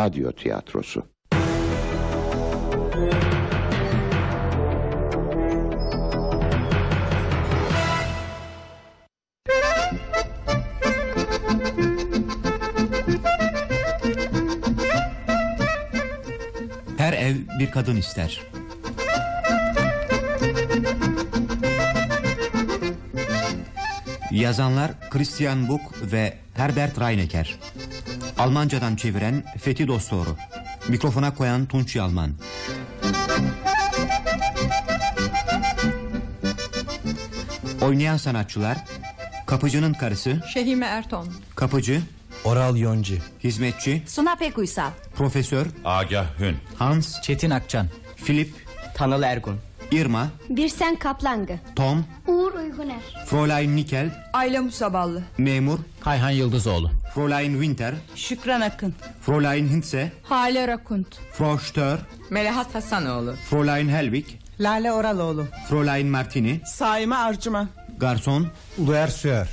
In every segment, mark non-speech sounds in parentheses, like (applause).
Radyo Tiyatrosu Her ev bir kadın ister. Yazanlar Christian Buch ve Herbert Reinecker. Almancadan çeviren Fethi Dostoğru. Mikrofona koyan Tunç Yalman. Oynayan sanatçılar Kapıcının karısı Şehime Erton. Kapıcı Oral Yonci. Hizmetçi Suna Pekuysal Profesör Agah Hün. Hans Çetin Akçan. Filip Tanıl Ergun. Irma Birsen Kaplangı Tom Uğur Uyguner Fräulein Nikel Ayla Musaballı. Memur Kayhan Yıldızoğlu Fräulein Winter. Şükran Akın. Fräulein Hintze. Hale Rakunt Frau Stör. Melahat Hasanoğlu. Fräulein Helvig. Lale Oraloğlu. Fräulein Martini. Saime Arcıman Garson Uluer Süer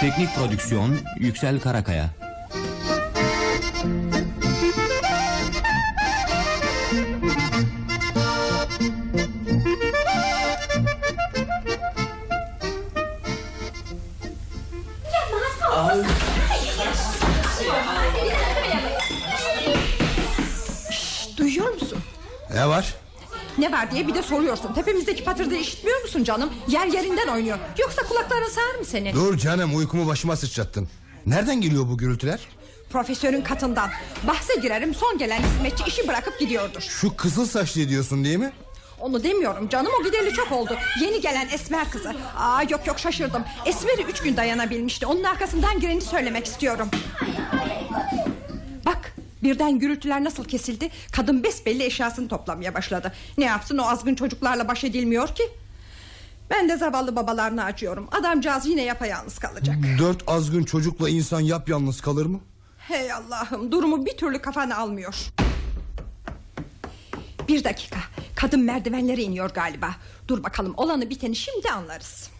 Teknik Prodüksiyon Yüksel Karakaya Duyuyor musun? Ne var? Ne var diye bir de soruyorsun. Tepemizdeki patırdığı işitmiyor musun canım? Yer yerinden oynuyor. Yoksa kulakların sağır mı senin? Dur canım uykumu başıma sıçrattın. Nereden geliyor bu gürültüler? Profesörün katından. Bahse girerim son gelen hizmetçi işi bırakıp gidiyordur. Şu kızıl saçlı diyorsun değil mi Onu demiyorum canım o gideli çok oldu. Yeni gelen Esmer kızı. Aa yok yok şaşırdım. Esmer'i üç gün dayanabilmişti. Onun arkasından gireni söylemek istiyorum. Bak birden gürültüler nasıl kesildi? Kadın besbelli eşyasını toplamaya başladı. Ne yapsın o azgın çocuklarla baş edilmiyor ki? Ben de zavallı babalarına acıyorum. Adamcağız yine yapayalnız kalacak. Dört azgın çocukla insan yapyalnız kalır mı? Hey Allah'ım durumu bir türlü kafana almıyor Bir dakika. Kadın merdivenlere iniyor galiba. Dur bakalım olanı biteni şimdi anlarız.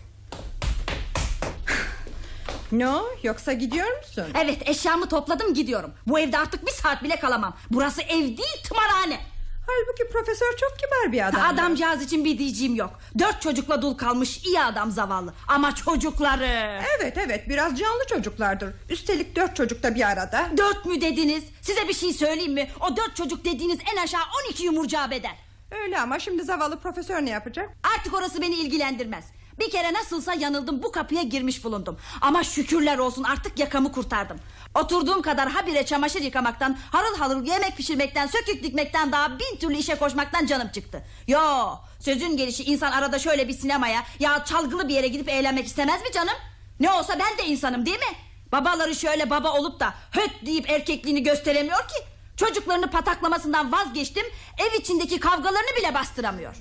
Ne o yoksa gidiyor musun? Evet eşyamı topladım gidiyorum. Bu evde artık bir saat bile kalamam. Burası ev değil tımarhane Halbuki profesör çok kibar bir adam Adamcağız için bir diyeceğim yok. Dört çocukla dul kalmış iyi adam zavallı. Ama çocukları. Evet evet biraz canlı çocuklardır. Üstelik dört çocuk da bir arada. Dört mü dediniz? Size bir şey söyleyeyim mi? O dört çocuk dediğiniz en aşağı on iki yumurcağı bedel. Öyle ama şimdi zavallı profesör ne yapacak? Artık orası beni ilgilendirmez bir kere nasılsa yanıldım bu kapıya girmiş bulundum. Ama şükürler olsun artık yakamı kurtardım. Oturduğum kadar habire çamaşır yıkamaktan Harıl harıl yemek pişirmekten Sökük dikmekten daha bin türlü işe koşmaktan canım çıktı. Yo sözün gelişi insan arada şöyle bir sinemaya Ya çalgılı bir yere gidip eğlenmek istemez mi canım? Ne olsa ben de insanım değil mi? Babaları şöyle baba olup da höt deyip erkekliğini gösteremiyor ki. Çocuklarını pataklamasından vazgeçtim Ev içindeki kavgalarını bile bastıramıyor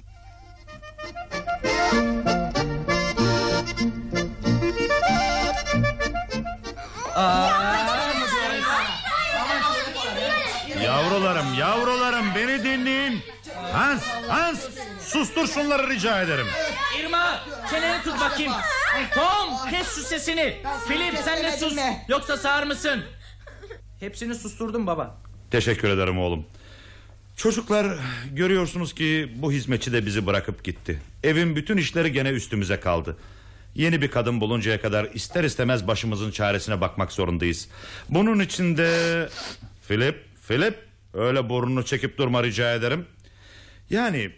Yavrularım yavrularım beni dinleyin. Hans Hans sustur şunları rica ederim. İrma çeneni tut bakayım. Tom kes şu sesini. Filip sen de sus. Yoksa sağır mısın? Hepsini susturdum baba. Teşekkür ederim oğlum. Çocuklar görüyorsunuz ki bu hizmetçi de bizi bırakıp gitti. Evin bütün işleri gene üstümüze kaldı Yeni bir kadın buluncaya kadar ister istemez başımızın çaresine bakmak zorundayız. Bunun için de Filip Filip öyle burnunu çekip durma rica ederim. Yani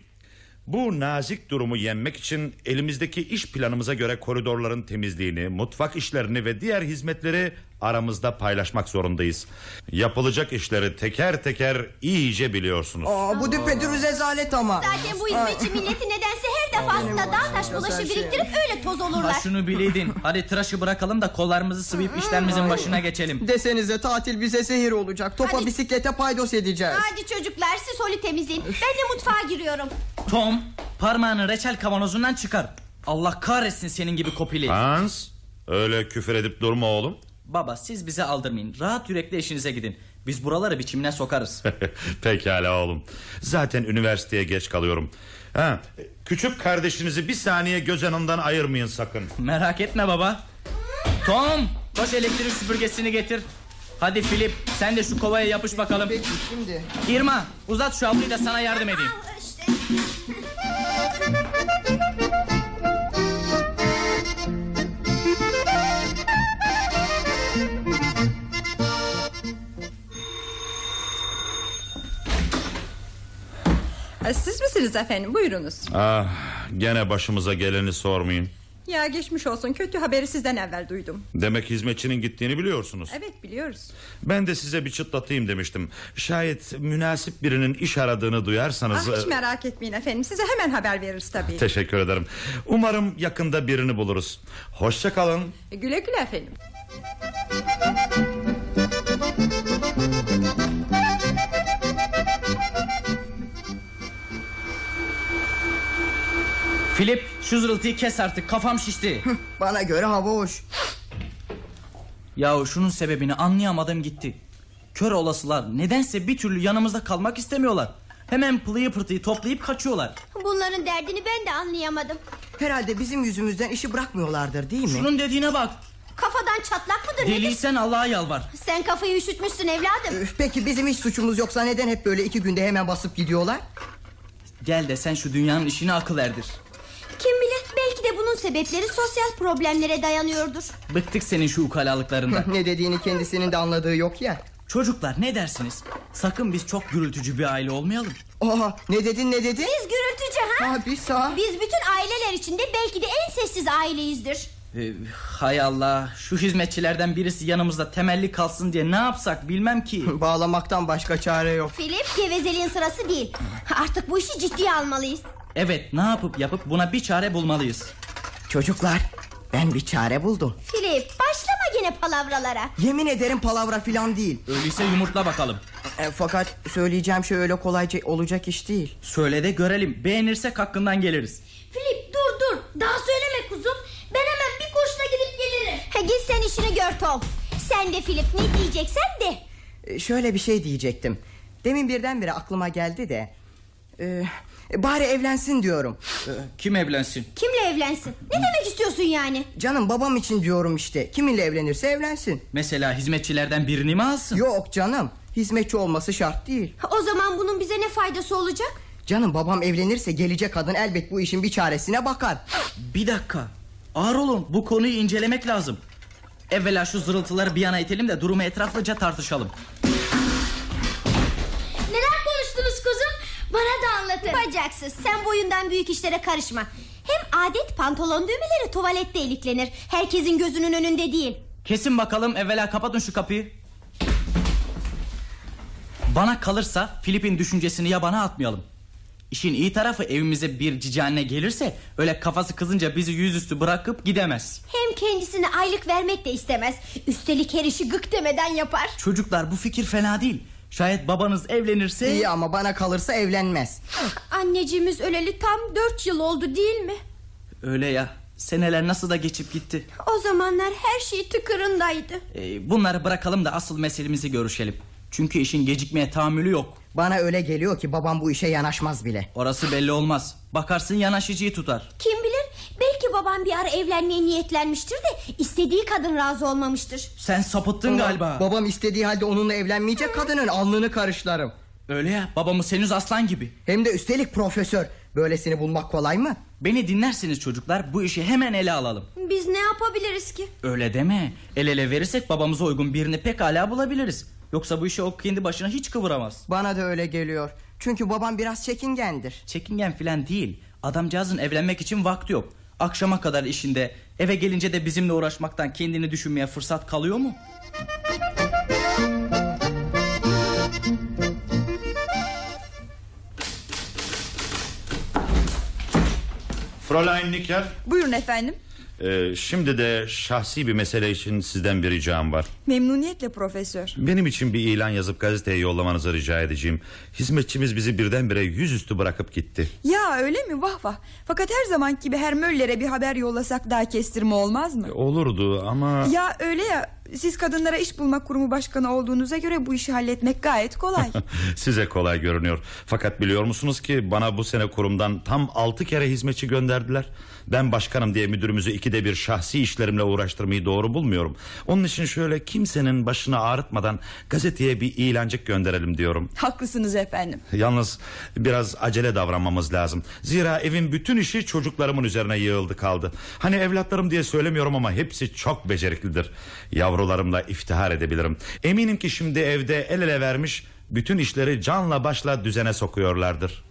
bu nazik durumu yenmek için elimizdeki iş planımıza göre koridorların temizliğini, mutfak işlerini ve diğer hizmetleri aramızda paylaşmak zorundayız. Yapılacak işleri teker teker iyice biliyorsunuz. Aa, bu düpedüz rezalet ama. Zaten bu hizmetçi milleti nedense her defasında dağ taş bulaşı biriktirip öyle toz Ha olurlar şunu bileydin Hadi tıraşı bırakalım da kollarımızı sıvayıp işlerimizin başına geçelim. Desenize tatil bize zehir olacak. Topa Hadi. bisiklete paydos edeceğiz. Hadi çocuklar siz holi temizleyin. Ben de mutfağa giriyorum. Tom parmağını reçel kavanozundan çıkar. Allah kahretsin senin gibi kopili. Hans öyle küfür edip durma oğlum. Baba siz bize aldırmayın Rahat yürekli işinize gidin Biz buraları biçimine sokarız (laughs) Pekala oğlum. Zaten üniversiteye geç kalıyorum. Ha, küçük kardeşinizi bir saniye göz yanından ayırmayın sakın. Merak etme baba Tom koş elektrik süpürgesini getir. Hadi Filip sen de şu kovaya yapış bakalım. Peki şimdi. Irma uzat şu havluyu da sana yardım edeyim. (laughs) Siz misiniz efendim buyurunuz Ah, gene başımıza geleni sormayın. Ya geçmiş olsun kötü haberi sizden evvel duydum Demek hizmetçinin gittiğini biliyorsunuz. Evet biliyoruz Ben de size bir çıtlatayım demiştim. Şayet münasip birinin iş aradığını duyarsanız... ah, Hiç e, merak etmeyin efendim size hemen haber veririz tabii Teşekkür ederim. Umarım yakında birini buluruz. Hoşça kalın. E, Güle güle efendim Filip şu zırıltıyı kes artık kafam şişti. Bana göre hava hoş. Yahu şunun sebebini anlayamadım gitti. Kör olasılar nedense bir türlü yanımızda kalmak istemiyorlar. Hemen pılıyı pırtıyı toplayıp kaçıyorlar. Bunların derdini ben de anlayamadım. Herhalde bizim yüzümüzden işi bırakmıyorlardır değil mi? Şunun dediğine bak. Kafadan çatlak mıdır nedir? Deliysen Allah'a yalvar. Sen kafayı üşütmüşsün evladım. Üf, Peki bizim hiç suçumuz yoksa neden hep böyle iki günde hemen basıp gidiyorlar? Gel de sen şu dünyanın işini akıl erdir. Kim bilir belki de bunun sebepleri sosyal problemlere dayanıyordur. Bıktık senin şu ukalalıklarından. (laughs) ne dediğini kendisinin de anladığı yok ya. Çocuklar ne dersiniz? Sakın biz çok gürültücü bir aile olmayalım. Oha ne dedin ne dedin? Biz gürültücü ha? Ha bir sağ. Biz bütün aileler içinde belki de en sessiz aileyizdir. Ee, hay Allah şu hizmetçilerden birisi yanımızda temelli kalsın diye ne yapsak bilmem ki. (laughs) Bağlamaktan başka çare yok. Filip gevezeliğin sırası değil. Artık bu işi ciddiye almalıyız. Evet ne yapıp yapıp buna bir çare bulmalıyız. Çocuklar ben bir çare buldum. Filip başlama gene palavralara. Yemin ederim palavra filan değil. Öyleyse yumurtla bakalım. E, fakat söyleyeceğim şey öyle kolayca olacak iş değil. Söyle de görelim beğenirsek hakkından geliriz. Filip dur dur daha söyleme kuzum. Ben hemen bir koşuna gidip gelirim. git sen işini gör Tom. Sen de Filip ne diyeceksen de. E, şöyle bir şey diyecektim. Demin birdenbire aklıma geldi de. E, bari evlensin diyorum. Ee, kim evlensin? Kimle evlensin? Ne demek istiyorsun yani? Canım babam için diyorum işte. Kiminle evlenirse evlensin. Mesela hizmetçilerden birini mi alsın? Yok canım. Hizmetçi olması şart değil. O zaman bunun bize ne faydası olacak? Canım babam evlenirse gelecek kadın elbet bu işin bir çaresine bakar. Bir dakika. Ağır olun bu konuyu incelemek lazım. Evvela şu zırıltıları bir yana itelim de durumu etraflıca tartışalım. Bana da anlatın. Bacaksız sen boyundan büyük işlere karışma. Hem adet pantolon düğmeleri tuvalette iliklenir. Herkesin gözünün önünde değil. Kesin bakalım evvela kapatın şu kapıyı. Bana kalırsa Filip'in düşüncesini yabana atmayalım. İşin iyi tarafı evimize bir cici anne gelirse öyle kafası kızınca bizi yüzüstü bırakıp gidemez. Hem kendisine aylık vermek de istemez. Üstelik her işi gık demeden yapar. Çocuklar bu fikir fena değil. Şayet babanız evlenirse... İyi ama bana kalırsa evlenmez. Anneciğimiz öleli tam dört yıl oldu değil mi? Öyle ya. Seneler nasıl da geçip gitti. O zamanlar her şey tıkırındaydı. Ee, bunları bırakalım da asıl meselemizi görüşelim. Çünkü işin gecikmeye tahammülü yok. Bana öyle geliyor ki babam bu işe yanaşmaz bile. Orası belli olmaz. Bakarsın yanaşıcıyı tutar. Kim bilir belki babam bir ara evlenmeye niyetlenmiştir de istediği kadın razı olmamıştır. Sen sapıttın galiba. Babam istediği halde onunla evlenmeyecek kadının alnını karışlarım. Öyle ya babamız henüz aslan gibi. Hem de üstelik profesör. Böylesini bulmak kolay mı? Beni dinlersiniz çocuklar bu işi hemen ele alalım. Biz ne yapabiliriz ki? Öyle deme. El ele verirsek babamıza uygun birini pekala bulabiliriz. Yoksa bu işi o kendi başına hiç kıvıramaz. Bana da öyle geliyor. Çünkü babam biraz çekingendir. Çekingen filan değil. Adamcağızın evlenmek için vakti yok. Akşama kadar işinde eve gelince de bizimle uğraşmaktan kendini düşünmeye fırsat kalıyor mu? Fräulein Nicker. Buyurun efendim. Ee, şimdi de şahsi bir mesele için sizden bir ricam var. Memnuniyetle profesör. Benim için bir ilan yazıp gazeteye yollamanızı rica edeceğim. Hizmetçimiz bizi birdenbire yüzüstü bırakıp gitti. Ya öyle mi vah vah. Fakat her zaman gibi Herr Möller'e bir haber yollasak daha kestirme olmaz mı? Olurdu ama... Ya öyle ya Siz kadınlara iş bulma kurumu başkanı olduğunuza göre bu işi halletmek gayet kolay. (laughs) Size kolay görünüyor. Fakat biliyor musunuz ki bana bu sene kurumdan tam altı kere hizmetçi gönderdiler. Ben başkanım diye müdürümüzü ikide bir şahsi işlerimle uğraştırmayı doğru bulmuyorum. Onun için şöyle kimsenin başını ağrıtmadan gazeteye bir ilancık gönderelim diyorum. Haklısınız efendim. Yalnız biraz acele davranmamız lazım. Zira evin bütün işi çocuklarımın üzerine yığıldı kaldı. Hani evlatlarım diye söylemiyorum ama hepsi çok beceriklidir. Yavrularımla iftihar edebilirim. Eminim ki şimdi evde el ele vermiş bütün işleri canla başla düzene sokuyorlardır.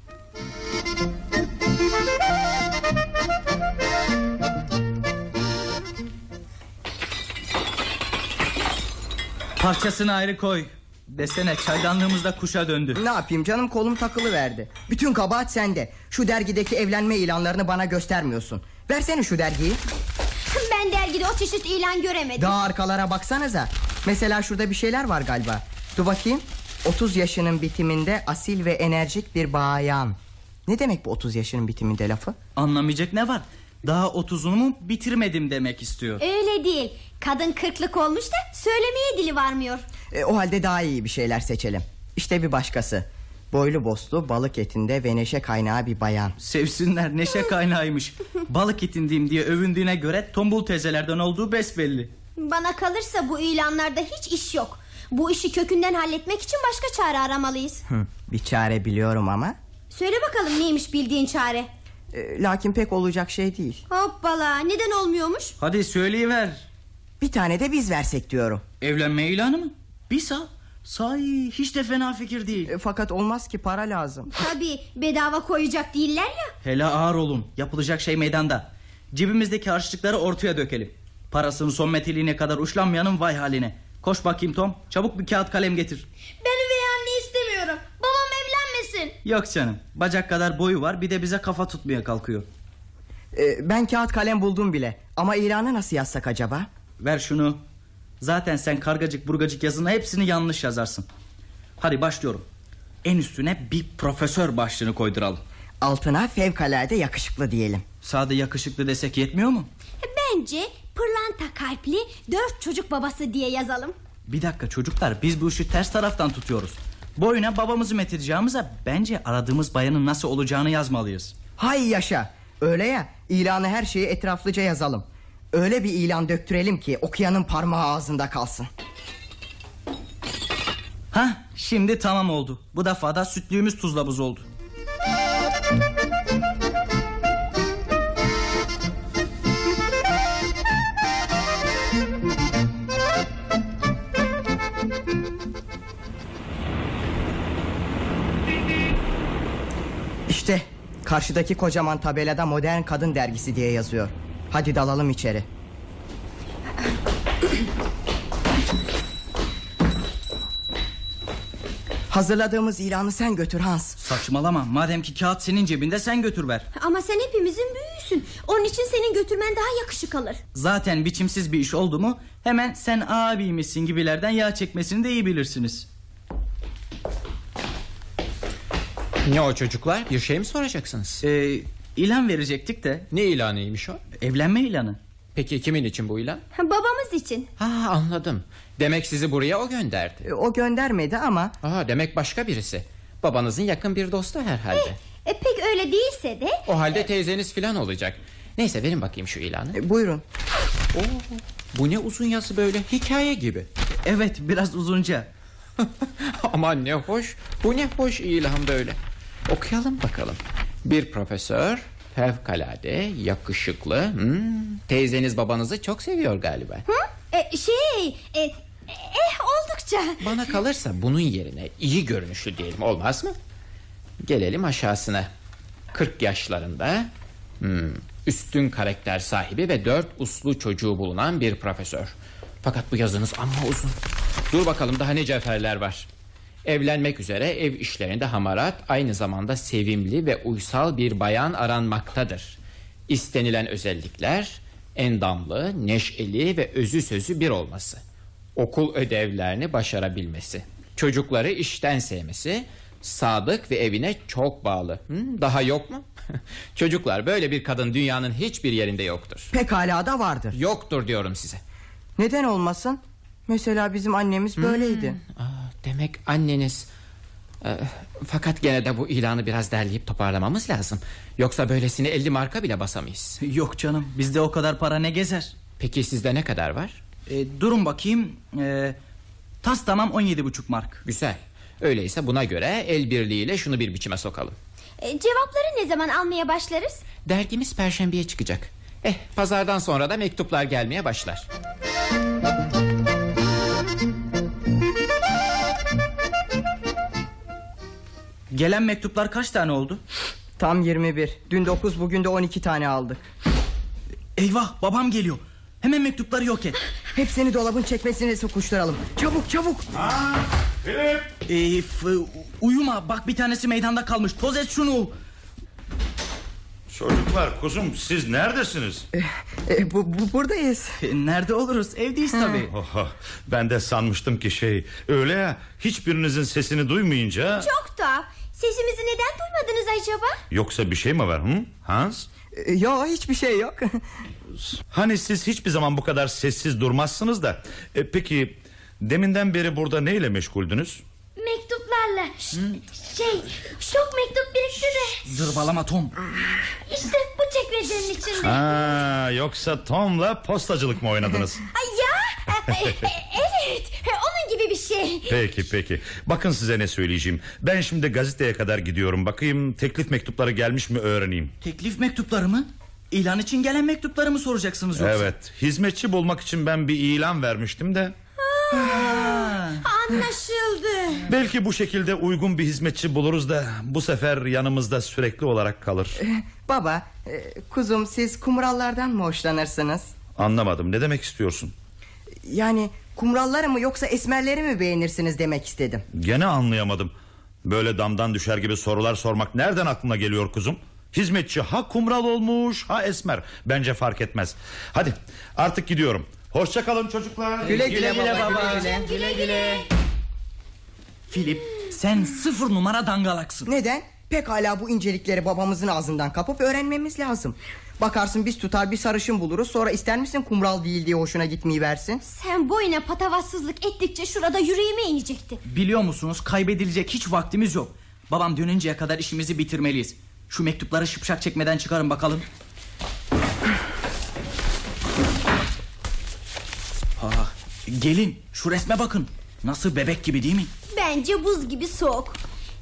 Parçasını ayrı koy. Desene çaydanlığımızda kuşa döndü. Ne yapayım canım kolum takılı verdi. Bütün kabahat sende. Şu dergideki evlenme ilanlarını bana göstermiyorsun. Versene şu dergiyi. Ben dergide o çeşit ilan göremedim. Daha arkalara baksanıza. Mesela şurada bir şeyler var galiba. Dur bakayım. 30 yaşının bitiminde asil ve enerjik bir bayan. Ne demek bu 30 yaşının bitiminde lafı? Anlamayacak ne var? Daha otuzunumu bitirmedim demek istiyor. Öyle değil. Kadın kırklık olmuş da söylemeye dili varmıyor. E, o halde daha iyi bir şeyler seçelim. İşte bir başkası. Boylu boslu balık etinde ve neşe kaynağı bir bayan. Sevsinler neşe kaynağıymış. Balık etindiyim diye övündüğüne göre tombul teyzelerden olduğu besbelli. Bana kalırsa bu ilanlarda hiç iş yok. Bu işi kökünden halletmek için başka çare aramalıyız. Hı, bir çare biliyorum ama. Söyle bakalım neymiş bildiğin çare. e, lakin pek olacak şey değil. Hoppala neden olmuyormuş? Hadi söyleyiver. Bir tane de biz versek diyorum. Evlenme ilanı mı? Bir sağ. Sahi hiç de fena fikir değil. E, fakat olmaz ki para lazım. (laughs) Tabii bedava koyacak değiller ya. Hele ağır olun. Yapılacak şey meydanda. Cebimizdeki harçlıkları ortaya dökelim. Parasının son meteliğine kadar uçlanmayanın vay haline. Koş bakayım Tom. Çabuk bir kağıt kalem getir. Ben üvey anne istemiyorum. Babam evlenmesin. Yok canım. Bacak kadar boyu var bir de bize kafa tutmaya kalkıyor. E, ben kağıt kalem buldum bile. Ama ilanı nasıl yazsak acaba? Ver şunu. Zaten sen kargacık burgacık yazına hepsini yanlış yazarsın. Hadi başlıyorum. En üstüne bir profesör başlığını koyduralım. Altına fevkalade yakışıklı diyelim. Sade yakışıklı desek yetmiyor mu? Bence pırlanta kalpli dört çocuk babası diye yazalım. Bir dakika çocuklar biz bu işi ters taraftan tutuyoruz. Boyuna babamızı metedeceğimize bence aradığımız bayanın nasıl olacağını yazmalıyız. Hay yaşa. Öyle ya ilanı her şeyi etraflıca yazalım. Öyle bir ilan döktürelim ki okuyanın parmağı ağzında kalsın. Hah şimdi tamam oldu. Bu defa da sütlüğümüz tuzla buz oldu. İşte karşıdaki kocaman tabelada modern kadın dergisi diye yazıyor. Hadi dalalım içeri. Hazırladığımız ilanı sen götür Hans. Saçmalama madem ki kağıt senin cebinde sen götür ver. Ama sen hepimizin büyüğüsün. Onun için senin götürmen daha yakışık alır. Zaten biçimsiz bir iş oldu mu hemen sen abiymişsin gibilerden yağ çekmesini de iyi bilirsiniz. Ne o çocuklar bir şey mi soracaksınız? Ee, ilan verecektik de Ne ilanıymış o? evlenme ilanı. Peki kimin için bu ilan? Babamız için. Ha anladım. Demek sizi buraya o gönderdi. E, O göndermedi ama Aha demek başka birisi. Babanızın yakın bir dostu herhalde. E, pek öyle değilse de O halde teyzeniz filan olacak. Neyse verin bakayım şu ilanı. e, buyurun. Oo, bu ne uzun yazı böyle hikaye gibi. Evet biraz uzunca. (laughs) Aman ne hoş. Bu ne hoş ilan böyle. Okuyalım bakalım. Bir profesör fevkalade yakışıklı. Hmm, teyzeniz babanızı çok seviyor galiba. e, şey e, eh oldukça. Bana kalırsa bunun yerine iyi görünüşlü diyelim olmaz mı? Gelelim aşağısına. 40 yaşlarında hmm, üstün karakter sahibi ve dört uslu çocuğu bulunan bir profesör. Fakat bu yazınız amma uzun. Dur bakalım daha ne cevherler var. Evlenmek üzere ev işlerinde hamarat aynı zamanda sevimli ve uysal bir bayan aranmaktadır. İstenilen özellikler endamlı, neşeli ve özü sözü bir olması. Okul ödevlerini başarabilmesi. Çocukları işten sevmesi. Sadık ve evine çok bağlı. Hı, daha yok mu? (laughs) Çocuklar böyle bir kadın dünyanın hiçbir yerinde yoktur. Pekala da vardır. Yoktur diyorum size. Neden olmasın? Mesela bizim annemiz böyleydi. Aa, demek anneniz... Ee, fakat gene de bu ilanı biraz derleyip toparlamamız lazım. Yoksa böylesine 50 marka bile basamayız. Yok canım bizde o kadar para ne gezer? Peki sizde ne kadar var? E, durun bakayım. E, tas tamam 17,5 mark. Güzel. Öyleyse buna göre el birliğiyle şunu bir biçime sokalım. E, cevapları ne zaman almaya başlarız? Dergimiz perşembeye çıkacak. Eh pazardan sonra da mektuplar gelmeye başlar. Gelen mektuplar kaç tane oldu? Tam 21. Dün 9 bugün de 12 tane aldık. Eyvah babam geliyor. Hemen mektupları yok et. Hepsini dolabın çekmesine sokuşturalım. Çabuk çabuk. Filip! E, f- uyuma bak bir tanesi meydanda kalmış. Toz et şunu. Çocuklar kuzum siz neredesiniz? E, bu, bu buradayız. E, nerede oluruz? Evdeyiz tabii. Oha, ben de sanmıştım ki şey öyle ya hiçbirinizin sesini duymayınca Çok tuhaf. Sesimizi neden duymadınız acaba? yoksa bir şey mi var hı? Hans? E, Yo hiçbir şey yok. (laughs) Hani siz hiçbir zaman bu kadar sessiz durmazsınız da e, peki deminden beri burada neyle meşguldünüz? Mektuplarla. Şey çok mektup birikti de. Zırvalama Tom. İşte bu çekmecenin içinde. Ha, yoksa Tom'la postacılık mı oynadınız? (laughs) Ay ya. e, e, evet. e, Onun gibi bir şey. Peki peki bakın size ne söyleyeceğim Ben şimdi gazeteye kadar gidiyorum Bakayım teklif mektupları gelmiş mi öğreneyim Teklif mektupları mı? İlan için gelen mektupları mı soracaksınız yoksa? Evet hizmetçi bulmak için ben bir ilan vermiştim de Anlaşıldı. Belki bu şekilde uygun bir hizmetçi buluruz da Bu sefer yanımızda sürekli olarak kalır. Baba, e, kuzum siz kumrallardan mı hoşlanırsınız? Anlamadım. Ne demek istiyorsun? Yani kumralları mı yoksa esmerleri mi beğenirsiniz demek istedim. Gene anlayamadım. Böyle damdan düşer gibi sorular sormak nereden aklına geliyor kuzum? Hizmetçi ha kumral olmuş ha esmer. Bence fark etmez. Hadi artık gidiyorum Hoşça kalın çocuklar Güle güle, baba, güle güle. Güle güle. Filip sen sıfır numara dangalaksın. Neden? Pekala bu incelikleri babamızın ağzından kapıp öğrenmemiz lazım. Bakarsın biz tutar bir sarışın buluruz sonra ister misin kumral değil diye hoşuna gitmeyi versin. Sen boyuna patavatsızlık ettikçe şurada yüreğime inecekti. Biliyor musunuz kaybedilecek hiç vaktimiz yok. Babam dönünceye kadar işimizi bitirmeliyiz. Şu mektupları şıpşak çekmeden çıkarın bakalım. Ah, gelin şu resme bakın. Nasıl bebek gibi değil mi? Bence buz gibi soğuk.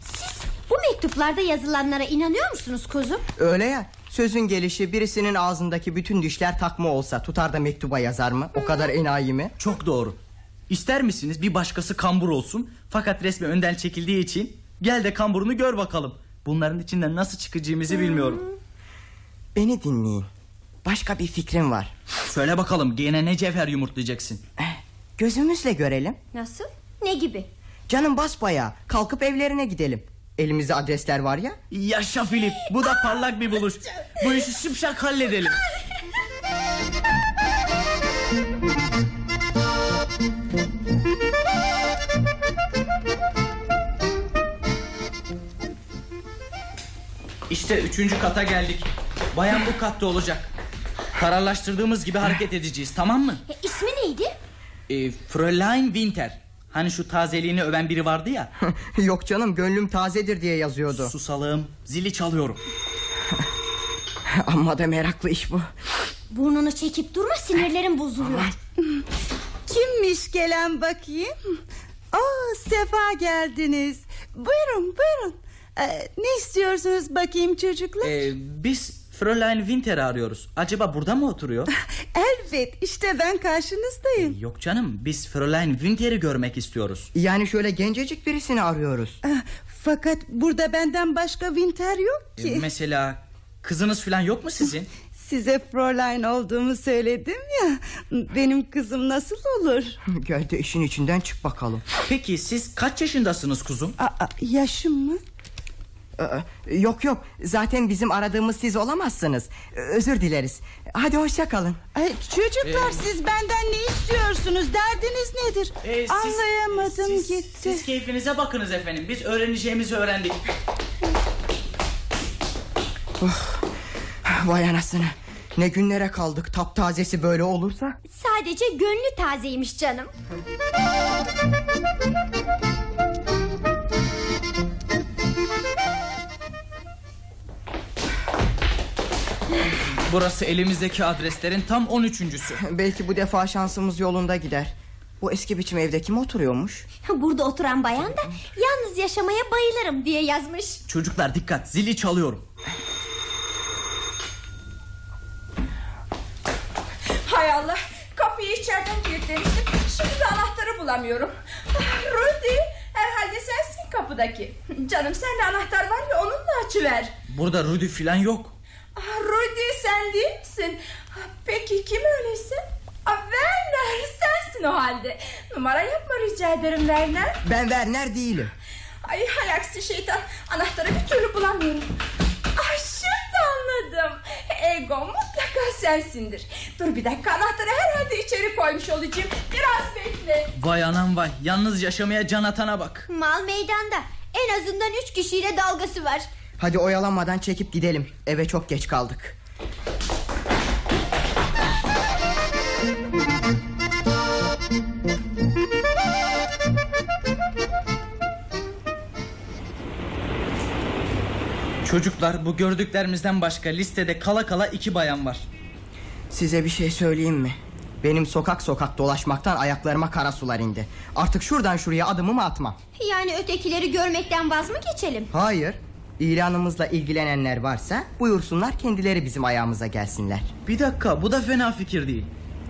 Siz bu mektuplarda yazılanlara inanıyor musunuz kuzum? Öyle ya sözün gelişi birisinin ağzındaki bütün dişler takma olsa tutar da mektuba yazar mı? O kadar enayi mi? Çok doğru. İster misiniz bir başkası kambur olsun fakat resmi önden çekildiği için gel de kamburunu gör bakalım. Bunların içinden nasıl çıkacağımızı bilmiyorum. Beni dinleyin. Başka bir fikrim var. Söyle bakalım gene ne cevher yumurtlayacaksın? Gözümüzle görelim. Nasıl? Ne gibi? Canım basbaya kalkıp evlerine gidelim. Elimizde adresler var ya. Yaşa Filip bu da parlak bir buluş. Bu işi şıpşak halledelim. İşte üçüncü kata geldik. Bayan bu katta olacak. Kararlaştırdığımız gibi hareket edeceğiz tamam mı? E, ismi neydi? E, Fräulein Winter. Hani şu tazeliğini öven biri vardı ya. (laughs) Yok canım gönlüm tazedir diye yazıyordu. Susalım. Zili çalıyorum. (laughs) Amma da meraklı iş bu. Burnunu çekip durma sinirlerim bozuluyor. Kimmiş gelen bakayım? Oo, sefa geldiniz. Buyurun buyurun. Ee, ne istiyorsunuz bakayım çocuklar? E, biz Fräulein Winter'i arıyoruz. Acaba burada mı oturuyor? (laughs) Elbet işte ben karşınızdayım. Yok canım biz Fräulein Winter'i görmek istiyoruz. Yani şöyle gencecik birisini arıyoruz. Ah, Fakat burada benden başka Winter yok E, ki. mesela kızınız falan yok mu sizin? (laughs) Size Fräulein olduğumu söyledim ya. Benim kızım nasıl olur? (laughs) Gel de işin içinden çık bakalım. Peki siz kaç yaşındasınız kuzum? Aa, yaşım mı? Aa, Yok yok zaten bizim aradığımız siz olamazsınız. Özür dileriz. Hadi hoşça kalın. Ay, çocuklar siz benden ne istiyorsunuz? Derdiniz nedir? E, siz- Anlayamadım siz, gitti. Siz keyfinize bakınız efendim. Biz öğreneceğimizi öğrendik. Vay anasını. Ne günlere kaldık taptazesi böyle olursa Sadece gönlü tazeymiş canım. (laughs) Burası elimizdeki adreslerin tam 13.sü. Belki bu defa şansımız yolunda gider Bu eski biçim evde kim oturuyormuş Burada oturan bayan da yalnız yaşamaya bayılırım diye yazmış. Çocuklar dikkat zili çalıyorum. Hay Allah kapıyı içeriden kilitlemiştim Şimdi de anahtarı bulamıyorum Ah, Rudy herhalde sensin kapıdaki Canım sende anahtar var ya onunla açıver Burada Rudy filan yok. Ah, Rudy sen değil misin? Ah, Peki kim öyleyse? Ah, Werner sensin o halde. Numara yapma rica ederim Werner. Ben Werner değilim. Ay hay aksi şeytan. Anahtarı bir türlü bulamıyorum. Ah şimdi anladım. Ego mutlaka sensindir. Dur bir dakika anahtarı herhalde içeri koymuş olacağım. Biraz bekle. Vay anam vay. Yalnız yaşamaya can atana bak. Mal meydanda. En azından üç kişiyle dalgası var. Hadi oyalanmadan çekip gidelim. Eve çok geç kaldık. Çocuklar bu gördüklerimizden başka listede kala kala iki bayan var. Size bir şey söyleyeyim mi? Benim sokak sokak dolaşmaktan ayaklarıma kara sular indi. Artık şuradan şuraya adımımı atmam. Yani ötekileri görmekten vaz mı geçelim? Hayır İlanımızla ilgilenenler varsa buyursunlar kendileri bizim ayağımıza gelsinler. Bir dakika bu da fena fikir değil.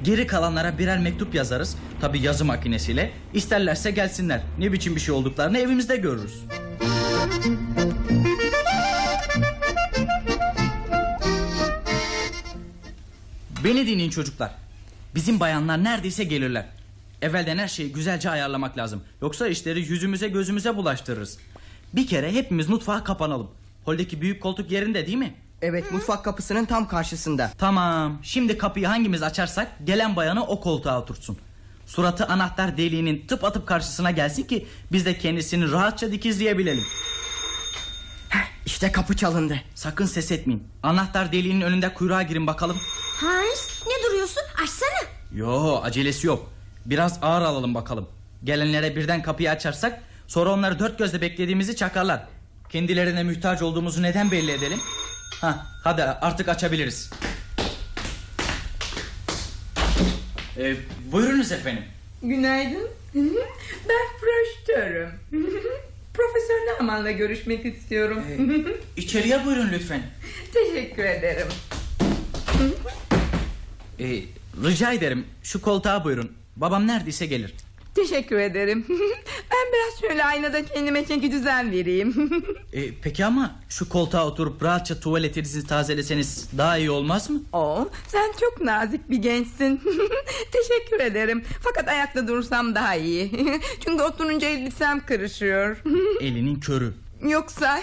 Geri kalanlara birer mektup yazarız. Tabi yazı makinesiyle. İsterlerse gelsinler. Ne biçim bir şey olduklarını evimizde görürüz. Beni dinleyin çocuklar. Bizim bayanlar neredeyse gelirler. Evvelden her şeyi güzelce ayarlamak lazım. Yoksa işleri yüzümüze gözümüze bulaştırırız. Bir kere hepimiz mutfağa kapanalım. Holdeki büyük koltuk yerinde değil mi? Evet mutfak kapısının tam karşısında. Tamam. Şimdi kapıyı hangimiz açarsak gelen bayanı o koltuğa oturtsun. Suratı anahtar deliğinin tıp atıp karşısına gelsin ki biz de kendisini rahatça dikizleyebilelim. İşte kapı çalındı. Sakın ses etmeyin. Anahtar deliğinin önünde kuyruğa girin bakalım. Hans ne duruyorsun açsana. Yo acelesi yok. Biraz ağır alalım bakalım. Gelenlere birden kapıyı açarsak sonra onları dört gözle beklediğimizi çakarlar. Kendilerine muhtaç olduğumuzu neden belli edelim? Ha, hadi artık açabiliriz. Ee, buyurunuz efendim. Günaydın. (laughs) ben projektörüm. (laughs) Profesör Naman'la görüşmek istiyorum. İçeriye buyurun lütfen. (laughs) Teşekkür ederim. Ee, rica ederim şu koltuğa buyurun. Babam neredeyse gelir. Teşekkür ederim. (laughs) ben biraz şöyle aynada kendime çeki düzen vereyim. Ee, (laughs) peki ama şu koltuğa oturup rahatça tuvaletinizi tazeleseniz daha iyi olmaz mı? Oo, sen çok nazik bir gençsin. (laughs) Teşekkür ederim. Fakat ayakta dursam daha iyi. Çünkü oturunca elbisem kırışıyor. Elinin körü. Yoksa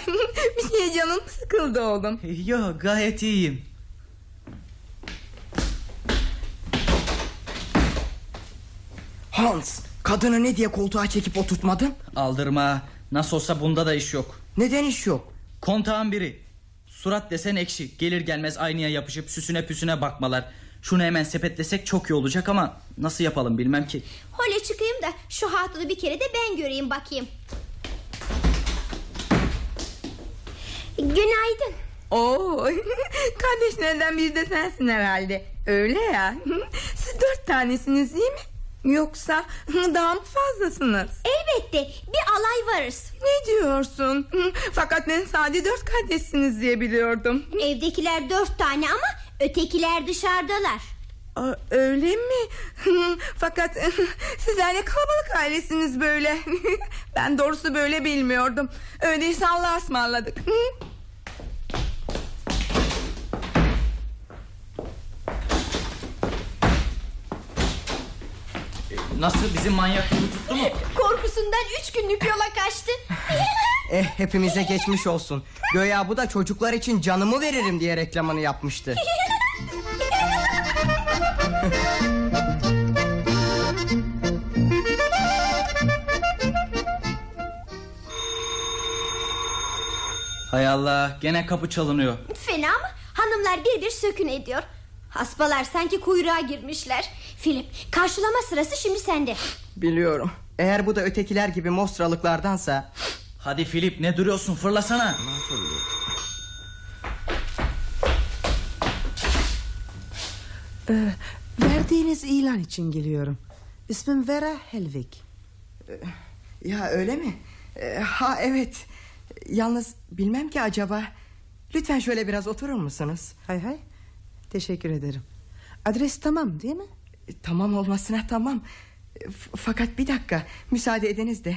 bir şeye canım sıkıldı oğlum. Yok gayet iyiyim. Hans kadını ne diye koltuğa çekip oturtmadın? Aldırma. Nasıl olsa bunda da iş yok. Neden iş yok? Kontağın biri. Surat desen ekşi. Gelir gelmez aynaya yapışıp süsüne püsüne bakmalar. Şunu hemen sepetlesek çok iyi olacak ama nasıl yapalım bilmem ki. Hole çıkayım da şu hatunu bir kere de ben göreyim bakayım. Günaydın. Oo, (laughs) kardeşlerden biri de sensin herhalde. Öyle ya. (laughs) Siz dört tanesiniz değil mi? Yoksa (laughs) daha mı fazlasınız? Elbette bir alay varız. Ne diyorsun? (laughs) Fakat ben sadece dört kardeşsiniz diye biliyordum. (laughs) Evdekiler dört tane ama ötekiler dışarıdalar. Aa, öyle mi? Fakat sizler ne kalabalık ailesiniz böyle. ben doğrusu böyle bilmiyordum. Öyleyse Allah'a ısmarladık. Nasıl bizim manyak gibi tuttu mu? Korkusundan üç günlük yola kaçtı. (laughs) Eh hepimize geçmiş olsun. Göya bu da çocuklar için canımı veririm diye reklamını yapmıştı. (laughs) Hay Allah gene kapı çalınıyor. Fena mı? Hanımlar bir bir sökün ediyor. Hasbalar sanki kuyruğa girmişler. Filip karşılama sırası şimdi sende. Biliyorum. Eğer bu da ötekiler gibi mostralıklardansa... Hadi Filip ne duruyorsun fırlasana. Ee, verdiğiniz ilan için geliyorum. İsmim Vera Helvig. Ya öyle mi? Ee, ha evet. Yalnız bilmem ki acaba. Lütfen şöyle biraz oturur musunuz? Hay hay. Teşekkür ederim. Adres tamam değil mi? E, Tamam olmasına tamam. E, fakat bir dakika müsaade ediniz de.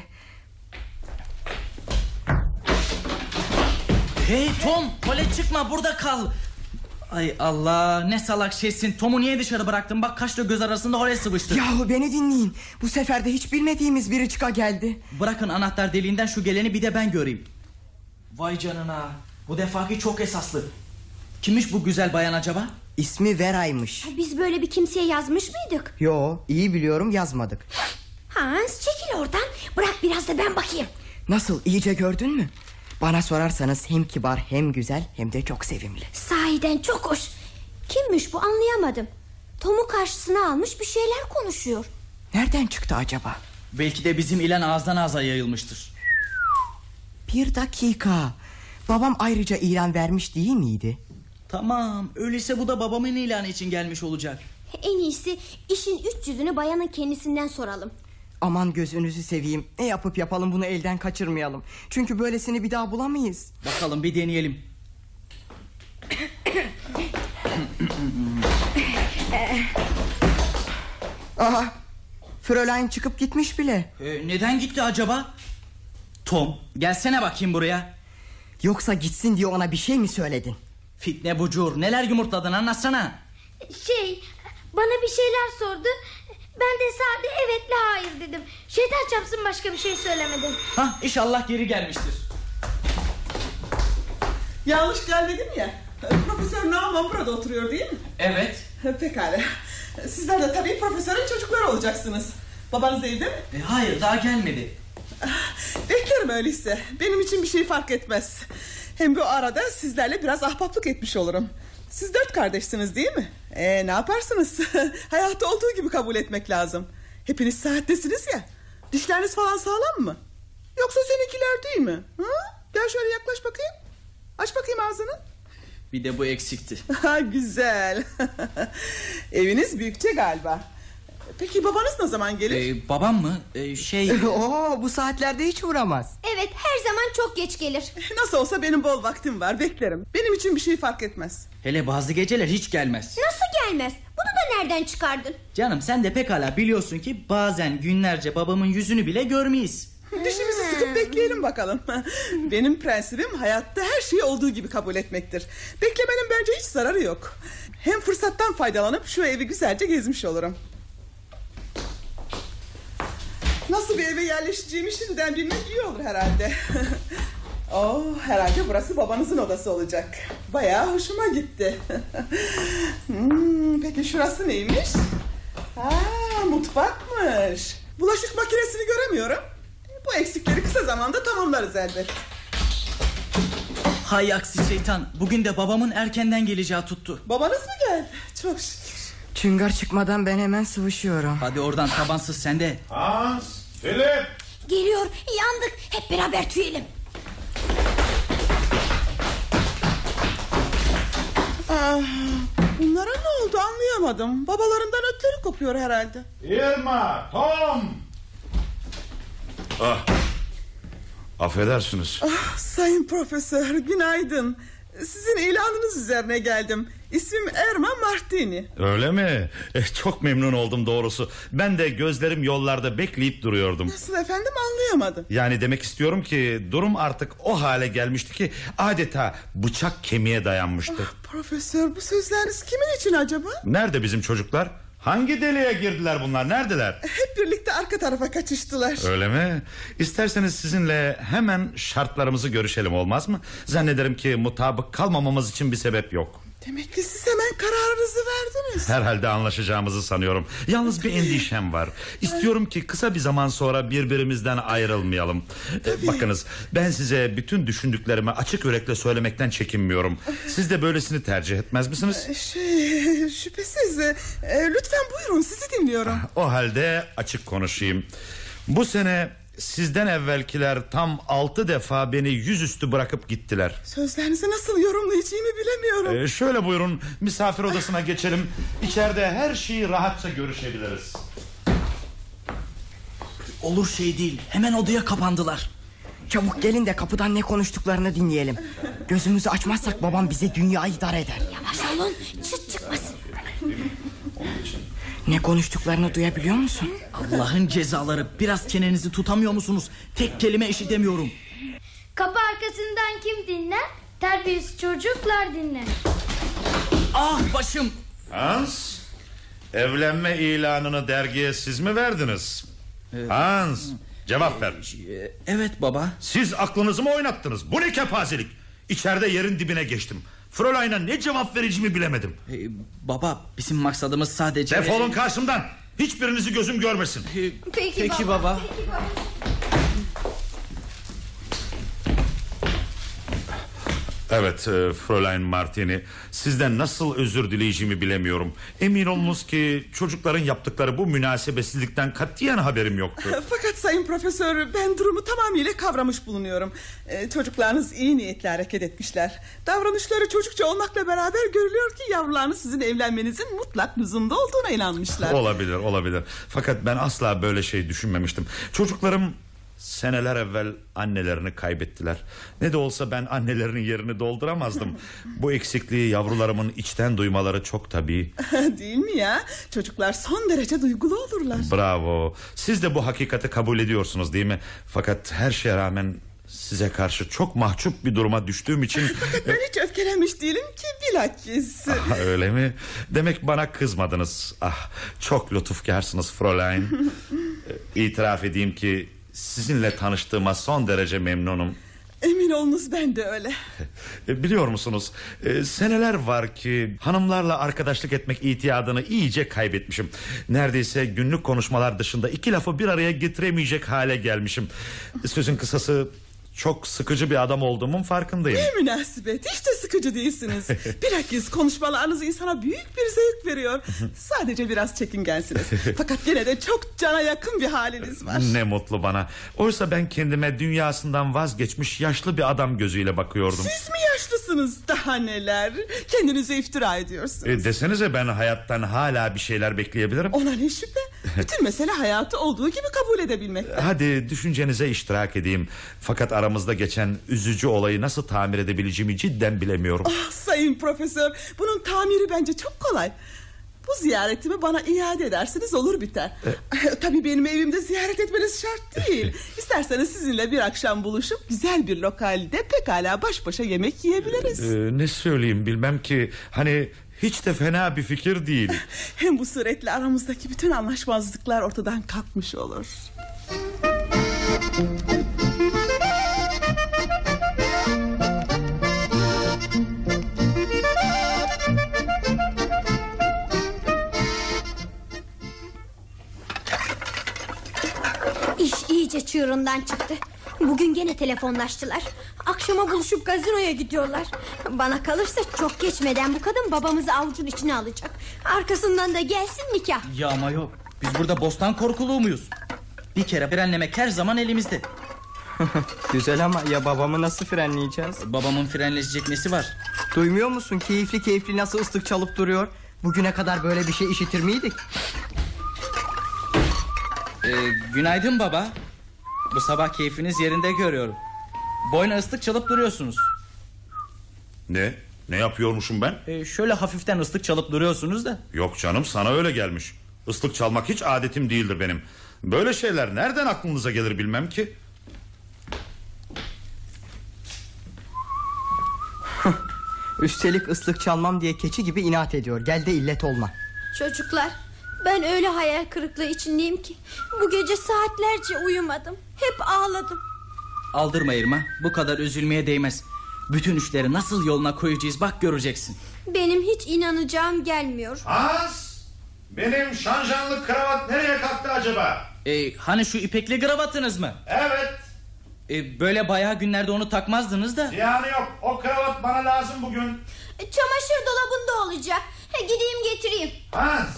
Hey Tom tuvalet çıkma burada kal. Ay Allah ne salak şeysin Tom'u niye dışarı bıraktın bak kaşla göz arasında oraya sıvıştı Yahu beni dinleyin. Bu sefer de hiç bilmediğimiz biri çıka geldi. Bırakın anahtar deliğinden şu geleni bir de ben göreyim Vay canına bu defaki çok esaslı Kimmiş bu güzel bayan acaba? İsmi Vera'ymış. Biz böyle bir kimseye yazmış mıydık? Yo iyi biliyorum yazmadık. Hans çekil oradan. Bırak biraz da ben bakayım. Nasıl iyice gördün mü? Bana sorarsanız hem kibar hem güzel hem de çok sevimli. Sahiden çok hoş. Kimmiş bu anlayamadım. Tom'u karşısına almış bir şeyler konuşuyor. Nereden çıktı acaba? Belki de bizim ilan ağızdan ağza yayılmıştır Bir dakika. Babam ayrıca ilan vermiş değil miydi? Tamam öyleyse bu da babamın ilanı için gelmiş olacak En iyisi işin üç yüzünü bayanın kendisinden soralım. Aman gözünüzü seveyim. Ne yapıp yapalım bunu elden kaçırmayalım. Çünkü böylesini bir daha bulamayız. Bakalım bir deneyelim (coughs) Aha. Fräulein çıkıp gitmiş bile. Ee, Neden gitti acaba? Tom gelsene bakayım buraya Yoksa gitsin diye ona bir şey mi söyledin? Fitne bucur neler yumurtladın anlatsana Şey bana bir şeyler sordu. Ben de sade evetle hayır dedim. Şeytan çapsın başka bir şey söylemedim. Hah inşallah geri gelmiştir Yanlış gelmedim ya. Profesör Nauman burada oturuyor değil mi? Evet Pekala. Sizler de tabii profesörün çocukları olacaksınız. Babanız evde mi? E, hayır daha gelmedi Beklerim öyleyse. Benim için bir şey fark etmez. Hem bu arada sizlerle biraz ahbaplık etmiş olurum. Siz dört kardeşsiniz değil mi? Ee, ne yaparsınız? (laughs) Hayatta olduğu gibi kabul etmek lazım. Hepiniz saattesiniz ya. Dişleriniz falan sağlam mı? Yoksa seninkiler değil mi? Ha? Gel şöyle yaklaş bakayım. Aç bakayım ağzını. Bir de bu eksikti (laughs) Ha, Güzel. (laughs) Eviniz büyükçe galiba. Peki babanız ne zaman gelir? Ee, babam mı? Ee, şey... (laughs) Oo, bu saatlerde hiç uğramaz. Evet her zaman çok geç gelir. Nasıl olsa benim bol vaktim var beklerim. Benim için bir şey fark etmez. Hele bazı geceler hiç gelmez Nasıl gelmez? Bunu da nereden çıkardın? Canım sen de pekala biliyorsun ki bazen günlerce babamın yüzünü bile görmeyiz. (laughs) Dişimizi sıkıp bekleyelim bakalım. (laughs) Benim prensibim hayatta her şeyi olduğu gibi kabul etmektir. Beklemenin bence hiç zararı yok. Hem fırsattan faydalanıp şu evi güzelce gezmiş olurum. Nasıl bir eve yerleşeceğimi şimdiden bilmek iyi olur herhalde. (laughs) oh, herhalde burası babanızın odası olacak. Bayağı hoşuma gitti. (laughs) Hmm, peki şurası neymiş? Ha, mutfakmış. Bulaşık makinesini göremiyorum. Bu eksikleri kısa zamanda tamamlarız elbet. Hay aksi şeytan bugün de babamın erkenden geleceği tuttu. Babanız mı geldi? Çok şükür. Çıngar çıkmadan ben hemen sıvışıyorum. Hadi oradan tabansız sende. Hans, Philip. Geliyor yandık hep beraber tüyelim. Ah, bunlara ne oldu anlayamadım. Babalarından ötleri kopuyor herhalde. Irma, Tom. Ah. Affedersiniz. Ah, sayın profesör günaydın. Sizin ilanınız üzerine geldim. İsmim Erman Martini. Öyle mi? Eh, çok memnun oldum doğrusu. Ben de gözlerim yollarda bekleyip duruyordum. Nasıl efendim anlayamadım. Yani demek istiyorum ki durum artık o hale gelmişti ki adeta bıçak kemiğe dayanmıştı. Profesör bu sözleriniz kimin için acaba? Nerede bizim çocuklar? Hangi deliğe girdiler bunlar? Neredeler? Hep birlikte arka tarafa kaçıştılar. Öyle mi? İsterseniz sizinle hemen şartlarımızı görüşelim olmaz mı? Zannederim ki mutabık kalmamamız için bir sebep yok. Demek ki siz hemen kararınızı verdiniz. Herhalde anlaşacağımızı sanıyorum. Yalnız bir endişem var. İstiyorum ki kısa bir zaman sonra birbirimizden ayrılmayalım. Ee, Bakınız ben size bütün düşündüklerimi açık yürekle söylemekten çekinmiyorum. Siz de böylesini tercih etmez misiniz? Şey, (laughs) şüphesiz e, e, Lütfen buyurun sizi dinliyorum O halde açık konuşayım. Bu sene sizden evvelkiler tam altı defa beni yüzüstü bırakıp gittiler. Sözlerinizi nasıl yorumlayacağımı bilemiyorum Ee, şöyle buyurun misafir odasına geçelim. İçeride her şeyi rahatça görüşebiliriz. Olur şey değil hemen odaya kapandılar Çabuk gelin de kapıdan ne konuştuklarını dinleyelim. Gözümüzü açmazsak babam bize dünyayı dar eder. Yavaş olun çıt çıkmasın. Ne konuştuklarını duyabiliyor musun? Allah'ın cezaları biraz çenenizi tutamıyor musunuz Tek kelime işitemiyorum Kapı arkasından kim dinler? Terbiyesiz çocuklar dinler. Ah başım Hans, evlenme ilanını dergiye siz mi verdiniz? Hans, cevap ver. Evet baba. Siz aklınızı mı oynattınız? Bu ne kepazelik? İçeride yerin dibine geçtim. Fräulein'a ne cevap vereceğimi bilemedim. Ee, baba bizim maksadımız sadece... Defolun karşımdan. Hiçbirinizi gözüm görmesin. Peki, Peki baba. Evet e, Fräulein Martini Sizden nasıl özür dileyeceğimi bilemiyorum. Emin olunuz ki çocukların yaptıkları bu münasebetsizlikten katiyen haberim yoktu. (laughs) Fakat sayın profesör ben durumu tamamıyla kavramış bulunuyorum. Ee, Çocuklarınız iyi niyetle hareket etmişler. Davranışları çocukça olmakla beraber görülüyor ki Yavrularınız sizin evlenmenizin mutlak lüzumda olduğuna inanmışlar. Olabilir olabilir. Fakat ben asla böyle şey düşünmemiştim. Çocuklarım seneler evvel annelerini kaybettiler. Ne de olsa ben annelerinin yerini dolduramazdım. Bu eksikliği yavrularımın içten duymaları çok tabii. (laughs) Değil mi ya? Çocuklar son derece duygulu olurlar. Bravo. Siz de bu hakikati kabul ediyorsunuz değil mi? Fakat her şeye rağmen Size karşı çok mahcup bir duruma düştüğüm için (laughs) Ben hiç öfkelenmiş değilim ki bilakis. Ah, Öyle mi? Demek bana kızmadınız. Ah çok lütufkarsınız Fräulein. Ee, (laughs) İtiraf edeyim ki Sizinle tanıştığıma son derece memnunum Emin olunuz ben de öyle (laughs) E, Biliyor musunuz e, seneler var ki hanımlarla arkadaşlık etmek itiyadını iyice kaybetmişim. Neredeyse günlük konuşmalar dışında iki lafı bir araya getiremeyecek hale gelmişim. Sözün kısası çok sıkıcı bir adam olduğumun farkındayım. Ne münasebet hiç de sıkıcı değilsiniz (laughs) Bilakis konuşmalarınız insana büyük bir zevk veriyor Sadece biraz çekingensiniz (laughs) Fakat gene de çok cana yakın bir haliniz var Ne mutlu bana. Oysa ben kendime dünyasından vazgeçmiş yaşlı bir adam gözüyle bakıyordum. Siz mi yaşlısınız daha neler Kendinize iftira ediyorsunuz E, desenize ben hayattan hala bir şeyler bekleyebilirim. Ona ne şüphe Bütün mesele hayatı olduğu gibi kabul edebilmek. (laughs) Hadi düşüncenize iştirak edeyim. Fakat aramızda geçen üzücü olayı nasıl tamir edebileceğimi cidden bilemiyorum. Ah sayın profesör Bunun tamiri bence çok kolay. Bu ziyaretimi bana iade edersiniz olur biter. (laughs) Tabii benim evimde ziyaret etmeniz şart değil. (laughs) İsterseniz sizinle bir akşam buluşup Güzel bir lokalde pekala baş başa yemek yiyebiliriz. Ee, ne söyleyeyim bilmem ki. Hani hiç de fena bir fikir değil. (laughs) Hem bu suretle aramızdaki bütün anlaşmazlıklar ortadan kalkmış olur İş iyice çığırından çıktı. Bugün gene telefonlaştılar. Akşama buluşup gazinoya gidiyorlar. Bana kalırsa çok geçmeden bu kadın babamızı avucun içine alacak. Arkasından da gelsin nikah. Ya ama yok biz burada bostan korkuluğu muyuz Bir kere frenlemek her zaman elimizde (laughs) Güzel ama ya babamı nasıl frenleyeceğiz? Babamın frenleyecek nesi var? Duymuyor musun keyifli keyifli nasıl ıslık çalıp duruyor? Bugüne kadar böyle bir şey işitir miydik? Ee, günaydın baba Bu sabah keyfiniz yerinde görüyorum Boyna ıslık çalıp duruyorsunuz Ne? Ne yapıyormuşum ben? ee, Şöyle hafiften ıslık çalıp duruyorsunuz da Yok canım sana öyle gelmiş. Islık çalmak hiç adetim değildir benim. Böyle şeyler nereden aklınıza gelir bilmem ki. Üstelik ıslık çalmam diye keçi gibi inat ediyor. Gel de illet olma. Çocuklar ben öyle hayal kırıklığı içindeyim ki Bu gece saatlerce uyumadım Hep ağladım Aldırma Irma bu kadar üzülmeye değmez Bütün işleri nasıl yoluna koyacağız bak göreceksin Benim hiç inanacağım gelmiyor Az! Benim şanjanlı kravat nereye kalktı acaba? ee, Hani şu ipekli kravatınız mı? Evet. Ee, böyle bayağı günlerde onu takmazdınız da Yani yok o kravat bana lazım bugün. Çamaşır dolabında olacak Gideyim getireyim. Hans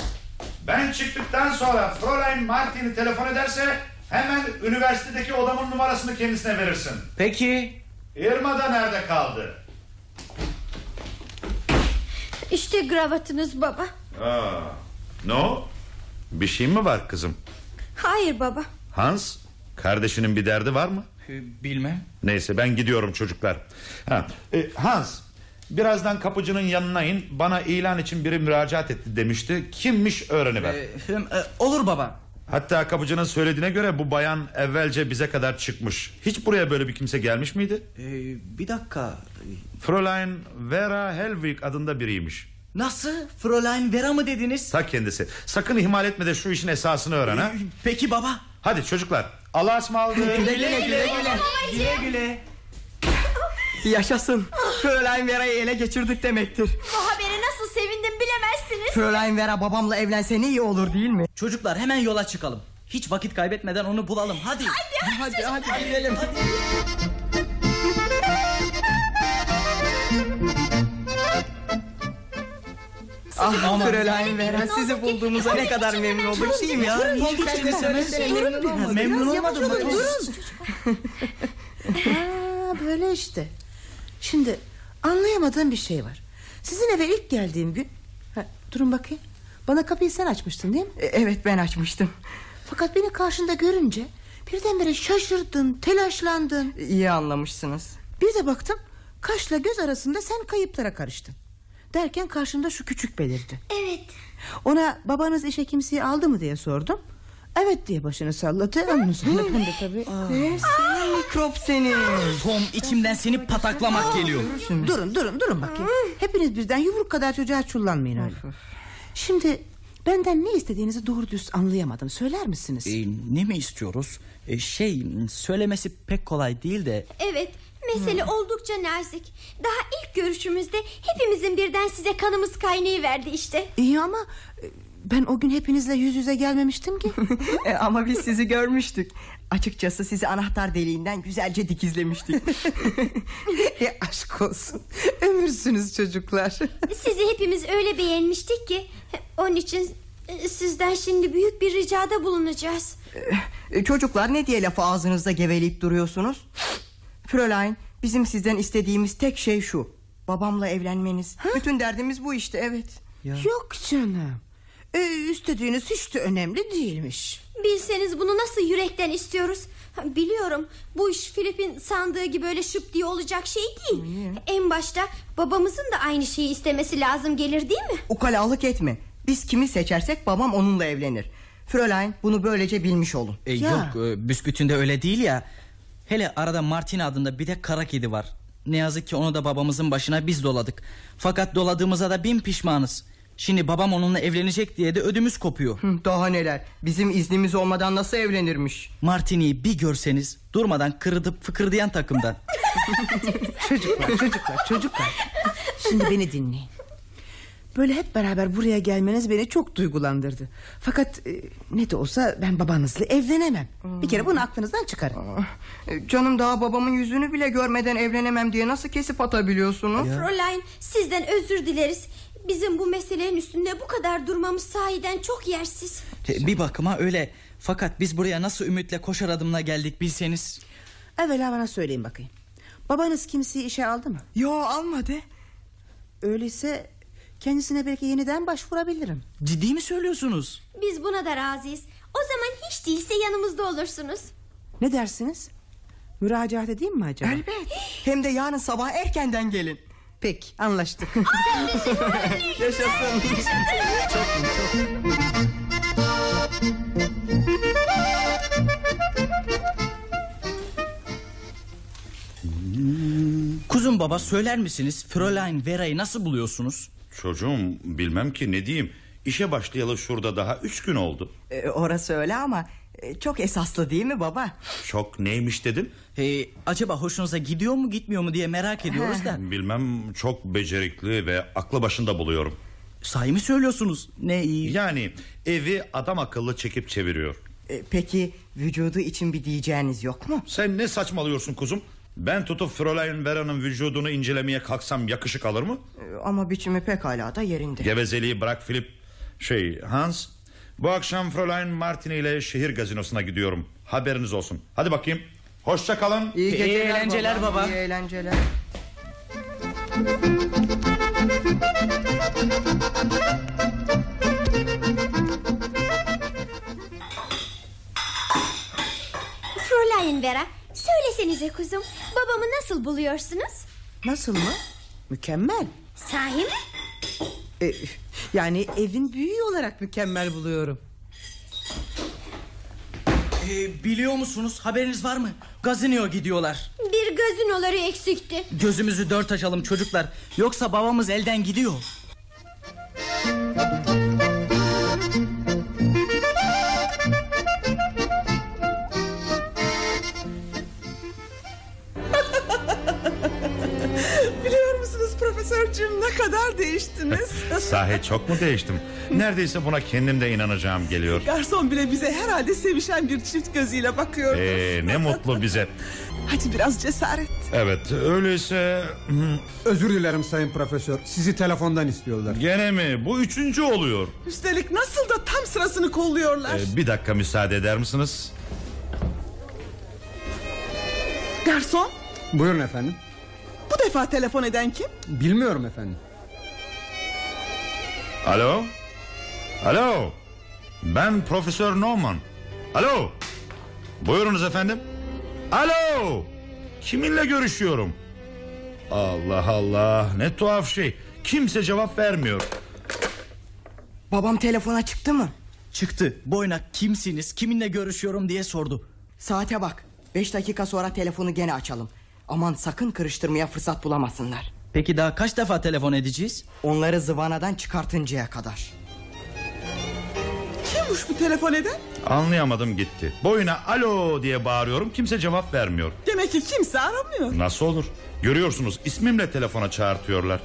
ben çıktıktan sonra Fräulein Martin'i telefon ederse hemen üniversitedeki odamın numarasını kendisine verirsin. Peki. Irma da nerede kaldı? İşte gravatınız baba. Aa, ne o? Bir şey mi var kızım? Hayır baba. Hans kardeşinin bir derdi var mı? Bilmem. Neyse ben gidiyorum çocuklar. Ha, e, Hans birazdan kapıcının yanına in bana ilan için biri müracaat etti demişti. Kimmiş öğreniver. Ee, e, olur baba. Hatta kapıcının söylediğine göre bu bayan evvelce bize kadar çıkmış. Hiç buraya böyle bir kimse gelmiş miydi? Ee, bir dakika. Fräulein Vera Helwig adında biriymiş. Nasıl? Fräulein Vera mı dediniz? Ta kendisi. Sakın ihmal etme de şu işin esasını öğren ha. Peki baba. Hadi çocuklar. Allah'a ısmarladık. (laughs) Güle güle güle güle. Güle güle. Yaşasın. Fräulein Vera'yı ele geçirdik demektir. Bu haberi nasıl sevindim bilemezsiniz. Fräulein Vera babamla evlense ne iyi olur değil mi? Çocuklar hemen yola çıkalım. Hiç vakit kaybetmeden onu bulalım. Hadi. Hadi hadi, hadi gidelim. Ah Aman. Fräulein Vera sizi bulduğumuza ne kadar memnun olduk değil mi? Ya, hiç kesemez. Memnun olmadın mı? Ha, böyle işte. Şimdi anlayamadığım bir şey var. Sizin eve ilk geldiğim gün... Ha, durun bakayım. Bana kapıyı sen açmıştın değil mi? E, Evet ben açmıştım. Fakat beni karşında görünce... Birdenbire şaşırdın, telaşlandın. İyi anlamışsınız. Bir de baktım kaşla göz arasında sen kayıplara karıştın. Derken karşında şu küçük belirdi. Evet. Ona babanız işe kimseyi aldı mı diye sordum. Evet diye başını salladı. Onun üzerine ben de tabii. Seni mikrop seni. Tom içimden seni pataklamak geliyor. Durun durun durun bakayım. Hepiniz birden yumruk kadar çocuğa çullanmayın öyle. Şimdi benden ne istediğinizi doğru düz anlayamadım. Söyler misiniz? Ee, ne mi istiyoruz? Ee, şey söylemesi pek kolay değil de Evet. Mesele oldukça nazik. Daha ilk görüşümüzde hepimizin birden size kanımız kaynayı verdi işte. İyi ama e, ben o gün hepinizle yüz yüze gelmemiştim ki. (laughs) E, ama biz sizi görmüştük. Açıkçası sizi anahtar deliğinden güzelce dikizlemiştik. (laughs) e, aşk olsun. Ömürsünüz çocuklar. Sizi hepimiz öyle beğenmiştik ki. Onun için e, sizden şimdi büyük bir ricada bulunacağız. E, Çocuklar ne diye lafı ağzınızda geveleyip duruyorsunuz? Fräulein bizim sizden istediğimiz tek şey şu. Babamla evlenmeniz. Bütün derdimiz bu işte evet. Yok canım. Ee, istediğiniz hiç de önemli değilmiş. Bilseniz bunu nasıl yürekten istiyoruz. Biliyorum bu iş Filip'in sandığı gibi öyle şıp diye olacak şey değil. En başta babamızın da aynı şeyi istemesi lazım gelir değil mi? Ukalalık etme. Biz kimi seçersek babam onunla evlenir. Fräulein bunu böylece bilmiş olun. E, yok e, büsbütünde öyle değil ya. Hele arada Martin adında bir de kara kedi var. Ne yazık ki onu da babamızın başına biz doladık. Fakat doladığımıza da bin pişmanız. Şimdi babam onunla evlenecek diye de ödümüz kopuyor. Hı, Daha neler. Bizim iznimiz olmadan nasıl evlenirmiş? Martini'yi bir görseniz durmadan kırıdıp fıkırdayan takımdan. (laughs) Çocuklar çocuklar çocuklar. Şimdi beni dinleyin. Böyle hep beraber buraya gelmeniz beni çok duygulandırdı. Fakat e, ne de olsa ben babanızla evlenemem. Bir kere bunu aklınızdan çıkarın. E, Canım daha babamın yüzünü bile görmeden evlenemem diye nasıl kesip atabiliyorsunuz? Fräulein sizden özür dileriz. Bizim bu meselenin üstünde bu kadar durmamız sahiden çok yersiz. E, bir bakıma öyle. Fakat biz buraya nasıl ümitle koşar adımla geldik bilseniz. Evvela bana söyleyin bakayım. Babanız kimseyi işe aldı mı? Yo almadı. Öyleyse kendisine belki yeniden başvurabilirim. Ciddi mi söylüyorsunuz? Biz buna da razıyız. O zaman hiç değilse yanımızda olursunuz. Ne dersiniz? Müracaat edeyim mi acaba? Elbet. Hem de yarın sabah erkenden gelin. Peki anlaştık. Yaşasın. çok çok. Kuzum baba söyler misiniz Fräulein Vera'yı nasıl buluyorsunuz? Çocuğum bilmem ki ne diyeyim. İşe başlayalı şurada daha üç gün oldu. E, orası öyle ama çok esaslı değil mi baba? Çok neymiş dedim? Ee, acaba hoşunuza gidiyor mu gitmiyor mu diye merak ediyoruz da. Bilmem çok becerikli ve aklı başında buluyorum. Sahi mi söylüyorsunuz? Ne iyi. Yani evi adam akıllı çekip çeviriyor. E, peki vücudu için bir diyeceğiniz yok mu? Sen ne saçmalıyorsun kuzum? Ben tutup Fräulein Vera'nın vücudunu incelemeye kalksam yakışık alır mı? Ee, Ama biçimi pekala da yerinde. Gevezeliği bırak Filip. Şey Hans bu akşam Fräulein Martini ile şehir gazinosuna gidiyorum. Haberiniz olsun. Hadi bakayım. Hoşça kalın. İyi geceler eğlenceler baba. İyi eğlenceler. Fräulein Vera söylesenize kuzum babamı nasıl buluyorsunuz? Nasıl mı? Mükemmel. Sahi mi? Ee, yani evin büyüğü olarak mükemmel buluyorum. Ee, biliyor musunuz haberiniz var mı? Gazinoya gidiyorlar. Bir gazinoları eksikti. Gözümüzü dört açalım çocuklar. Yoksa babamız elden gidiyor. Profesörcüğüm ne kadar değiştiniz? (laughs) Sahi çok mu değiştim? Neredeyse buna kendim de inanacağım geliyor. Garson bile bize herhalde sevişen bir çift gözüyle bakıyor. Ee, ne mutlu bize. (laughs) Hadi biraz cesaret. Evet öyleyse... Özür dilerim sayın profesör. Sizi telefondan istiyorlar. Gene mi? Bu üçüncü oluyor. Üstelik nasıl da tam sırasını kolluyorlar. Ee, bir dakika müsaade eder misiniz? Garson Buyurun efendim. Bu defa telefon eden kim? Bilmiyorum efendim. Alo? Alo? Ben Profesör Norman. Alo? Buyurunuz efendim. Alo? Kiminle görüşüyorum? Allah Allah ne tuhaf şey. Kimse cevap vermiyor. Babam telefona çıktı mı? Çıktı. Boyna kimsiniz, kiminle görüşüyorum diye sordu. Saate bak. Beş dakika sonra telefonu gene açalım. Aman sakın kırıştırmaya fırsat bulamasınlar. Peki daha kaç defa telefon edeceğiz? Onları zıvanadan çıkartıncaya kadar. Kimmiş bu telefon eden? Anlayamadım gitti. Boyuna alo diye bağırıyorum kimse cevap vermiyor. Demek ki kimse aramıyor. Nasıl olur? Görüyorsunuz ismimle telefona çağırtıyorlar.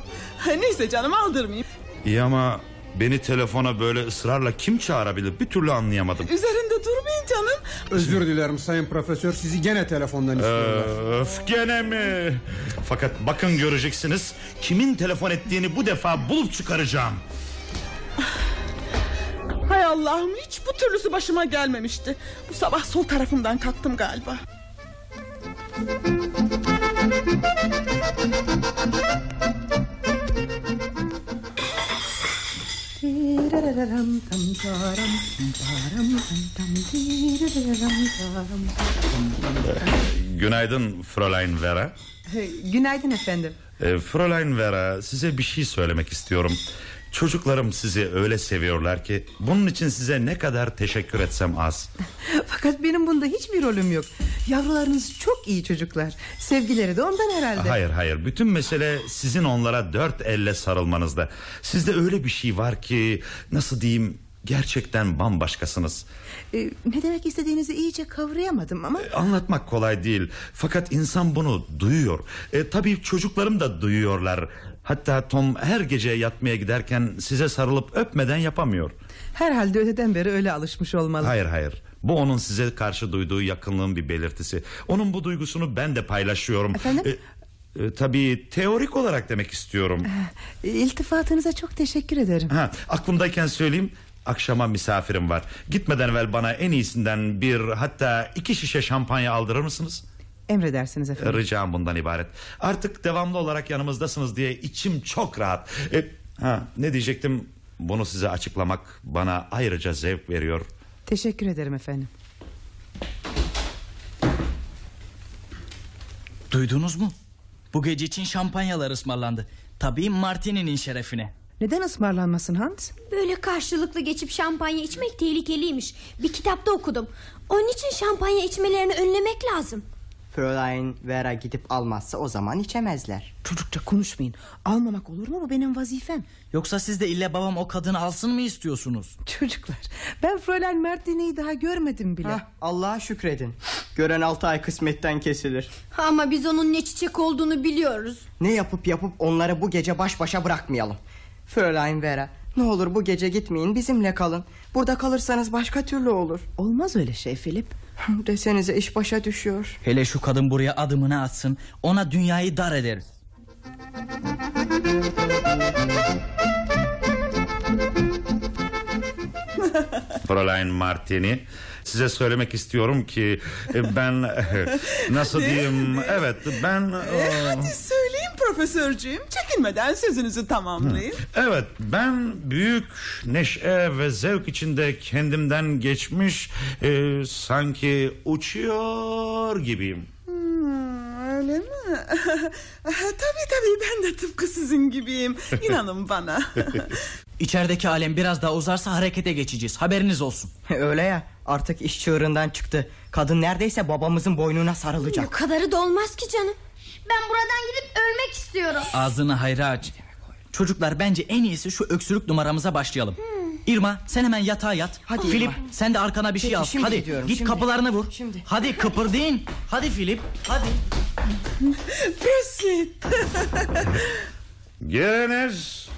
Neyse canım aldırmayayım. İyi ama beni telefona böyle ısrarla kim çağırabilir bir türlü anlayamadım. Üzerinde durmayın canım. Özür dilerim sayın profesör. Sizi gene telefondan istiyorlar. Öf gene mi? Fakat bakın göreceksiniz kimin telefon ettiğini bu defa bulup çıkaracağım. Hay Allah'ım hiç bu türlüsü başıma gelmemişti. Bu sabah sol tarafımdan kalktım galiba. Günaydın Fräulein Vera. Günaydın efendim. E, Fräulein Vera size bir şey söylemek istiyorum. Çocuklarım sizi öyle seviyorlar ki bunun için size ne kadar teşekkür etsem az. (laughs) Fakat benim bunda hiçbir rolüm yok. Yavrularınız çok iyi çocuklar. Sevgileri de ondan herhalde. Hayır hayır bütün mesele sizin onlara dört elle sarılmanızda. Sizde öyle bir şey var ki nasıl diyeyim gerçekten bambaşkasınız. Ee, ne demek istediğinizi iyice kavrayamadım ama... Anlatmak kolay değil. Fakat insan bunu duyuyor. E, tabii çocuklarım da duyuyorlar. Hatta Tom her gece yatmaya giderken size sarılıp öpmeden yapamıyor. Herhalde öteden beri öyle alışmış olmalı. Hayır hayır. Bu onun size karşı duyduğu yakınlığın bir belirtisi. Onun bu duygusunu ben de paylaşıyorum. Efendim? E, e, tabii teorik olarak demek istiyorum. Ee, İltifatınıza çok teşekkür ederim. Ha, aklımdayken söyleyeyim. Akşama misafirim var. Gitmeden evvel bana en iyisinden bir hatta iki şişe şampanya aldırır mısınız? Emredersiniz efendim. Ricam bundan ibaret. Artık devamlı olarak yanımızdasınız diye içim çok rahat. E, ha, ne diyecektim? Bunu size açıklamak bana ayrıca zevk veriyor. Teşekkür ederim efendim. Duydunuz mu? Bu gece için şampanyalar ısmarlandı. Tabii Martini'nin şerefine. Neden ısmarlanmasın Hans? Böyle karşılıklı geçip şampanya içmek tehlikeliymiş. Bir kitapta okudum. Onun için şampanya içmelerini önlemek lazım. Fräulein Vera gidip almazsa o zaman içemezler. Çocukça konuşmayın. Almamak olur mu bu benim vazifem. Yoksa siz de ille babam o kadını alsın mı istiyorsunuz? Çocuklar ben Fräulein Martini'yi daha görmedim bile. Hah, Allah'a şükredin. Gören altı ay kısmetten kesilir. Ama biz onun ne çiçek olduğunu biliyoruz. Ne yapıp yapıp onları bu gece baş başa bırakmayalım. Fräulein Vera Ne olur bu gece gitmeyin bizimle kalın. Burada kalırsanız başka türlü olur. Olmaz öyle şey Filip. Desenize iş başa düşüyor. Hele şu kadın buraya adımını atsın. Ona dünyayı dar ederiz. Fräulein Martini size söylemek istiyorum ki e, ben (laughs) nasıl diyeyim (laughs) evet ben e, hadi söyleyin profesörcüğüm. Çekinmeden sözünüzü tamamlayın. evet ben büyük neşe ve zevk içinde kendimden geçmiş e, sanki uçuyor gibiyim. Hmm, öyle mi? (laughs) tabii tabii ben de tıpkı sizin gibiyim. İnanın bana. (laughs) İçerideki alem biraz daha uzarsa harekete geçeceğiz. Haberiniz olsun. (laughs) Öyle ya artık iş çığırından çıktı. Kadın neredeyse babamızın boynuna Bu sarılacak. kadarı da olmaz ki canım. Ben buradan gidip ölmek istiyorum. Ağzını hayra aç. Çocuklar bence en iyisi şu öksürük numaramıza başlayalım. İrma sen hemen yatağa yat. Hadi Filip İrma. sen de arkana bir şey Peki, al. şimdi Hadi gidiyorum, git şimdi. kapılarını vur. Şimdi. Hadi kıpırdayın. Hadi Filip hadi. (laughs) Prosit. Geliniz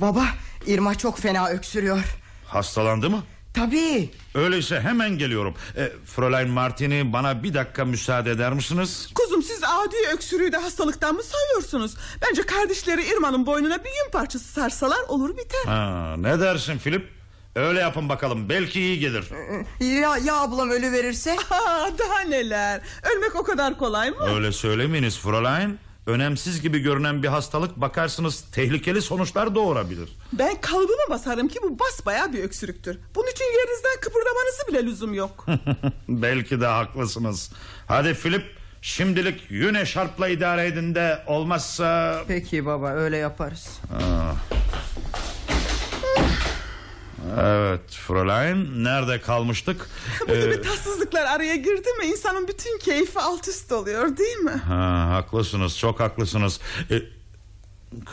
Baba İrma çok fena öksürüyor. hastalandı mı? Tabii. Öyleyse hemen geliyorum. E, Fräulein Martini bana bir dakika müsaade eder misiniz? Kuzum siz adi öksürüğü de hastalıktan mı sayıyorsunuz? Bence kardeşleri İrma'nın boynuna bir yün parçası sarsalar olur biter. Ha, ne dersin Filip? Öyle yapın bakalım belki iyi gelir. Ya, ya ablam ölü verirse? (laughs) Aa, daha neler. Ölmek o kadar kolay mı? Öyle söylemeyiniz Fräulein. Önemsiz gibi görünen bir hastalık bakarsınız tehlikeli sonuçlar doğurabilir. Ben kalıbıma basarım ki bu basbayağı bir öksürüktür. Bunun için yerinizden kıpırdamanızı bile lüzum yok. (laughs) Belki de haklısınız. Hadi Filip şimdilik yüne şarpla idare edin de olmazsa... Peki baba öyle yaparız. Ah. Evet Fräulein nerede kalmıştık? (laughs) Bu Ee, gibi tatsızlıklar araya girdi mi insanın bütün keyfi alt üst oluyor değil mi? ha, haklısınız çok haklısınız. Ee,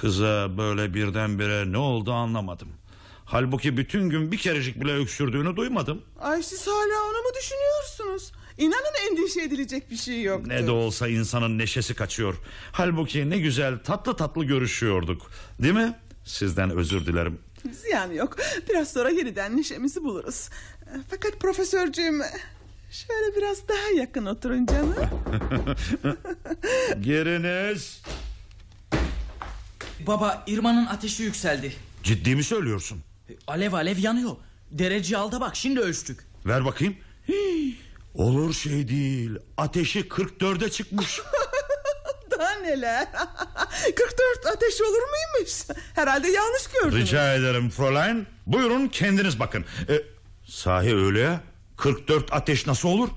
kıza böyle birdenbire ne oldu anlamadım. Halbuki bütün gün bir kerecik bile öksürdüğünü duymadım. Ay siz hala onu mu düşünüyorsunuz? İnanın endişe edilecek bir şey yok. Ne de olsa insanın neşesi kaçıyor. Halbuki ne güzel tatlı tatlı görüşüyorduk. Değil mi? Sizden özür dilerim. Ziyan yok. Biraz sonra yeniden neşemizi buluruz. Fakat profesörcüğüm... Şöyle biraz daha yakın oturun canım. (laughs) Giriniz. Baba İrma'nın ateşi yükseldi. Ciddi mi söylüyorsun? Alev alev yanıyor. Derece alda bak şimdi ölçtük. Ver bakayım. Hii, olur şey değil. Ateşi 44'e çıkmış. (laughs) Daha neler? (laughs) 44 ateş olur muymuş? Herhalde yanlış gördünüz. Rica ederim Fräulein. Buyurun kendiniz bakın. E, sahi öyle ya. 44 ateş nasıl olur?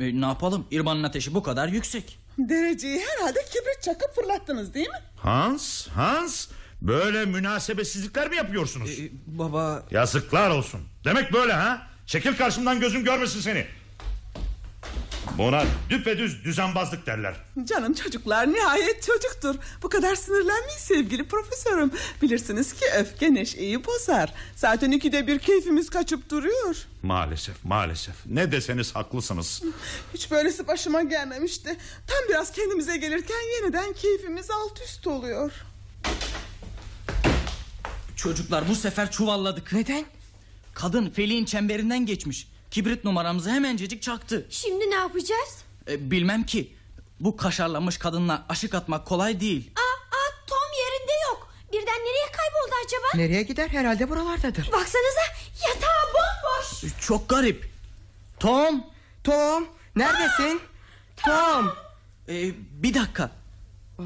E, ne yapalım İrma'nın ateşi bu kadar yüksek. Dereceyi herhalde kibrit çakıp fırlattınız değil mi? Hans, Hans. Böyle münasebetsizlikler mi yapıyorsunuz? baba... Yazıklar olsun. Demek böyle ha? Çekil karşımdan gözüm görmesin seni. Buna düpedüz düzenbazlık derler. Canım çocuklar nihayet çocuktur. Bu kadar sinirlenmeyin sevgili profesörüm. Bilirsiniz ki öfke neşeyi bozar. Zaten ikide bir keyfimiz kaçıp duruyor. Maalesef maalesef. Ne deseniz haklısınız. Hiç böylesi başıma gelmemişti. Tam biraz kendimize gelirken yeniden keyfimiz alt üst oluyor. Çocuklar bu sefer çuvalladık. Neden? Kadın feliğin çemberinden geçmiş. Kibrit numaramızı hemencecik çaktı. Şimdi ne yapacağız? E, bilmem ki. Bu kaşarlanmış kadınla aşık atmak kolay değil. Aa, aa Tom yerinde yok. Birden nereye kayboldu acaba? Nereye gider herhalde buralardadır. Baksanıza yatağı bomboş. E, Çok garip. Tom. Tom neredesin? Tom. E, bir dakika.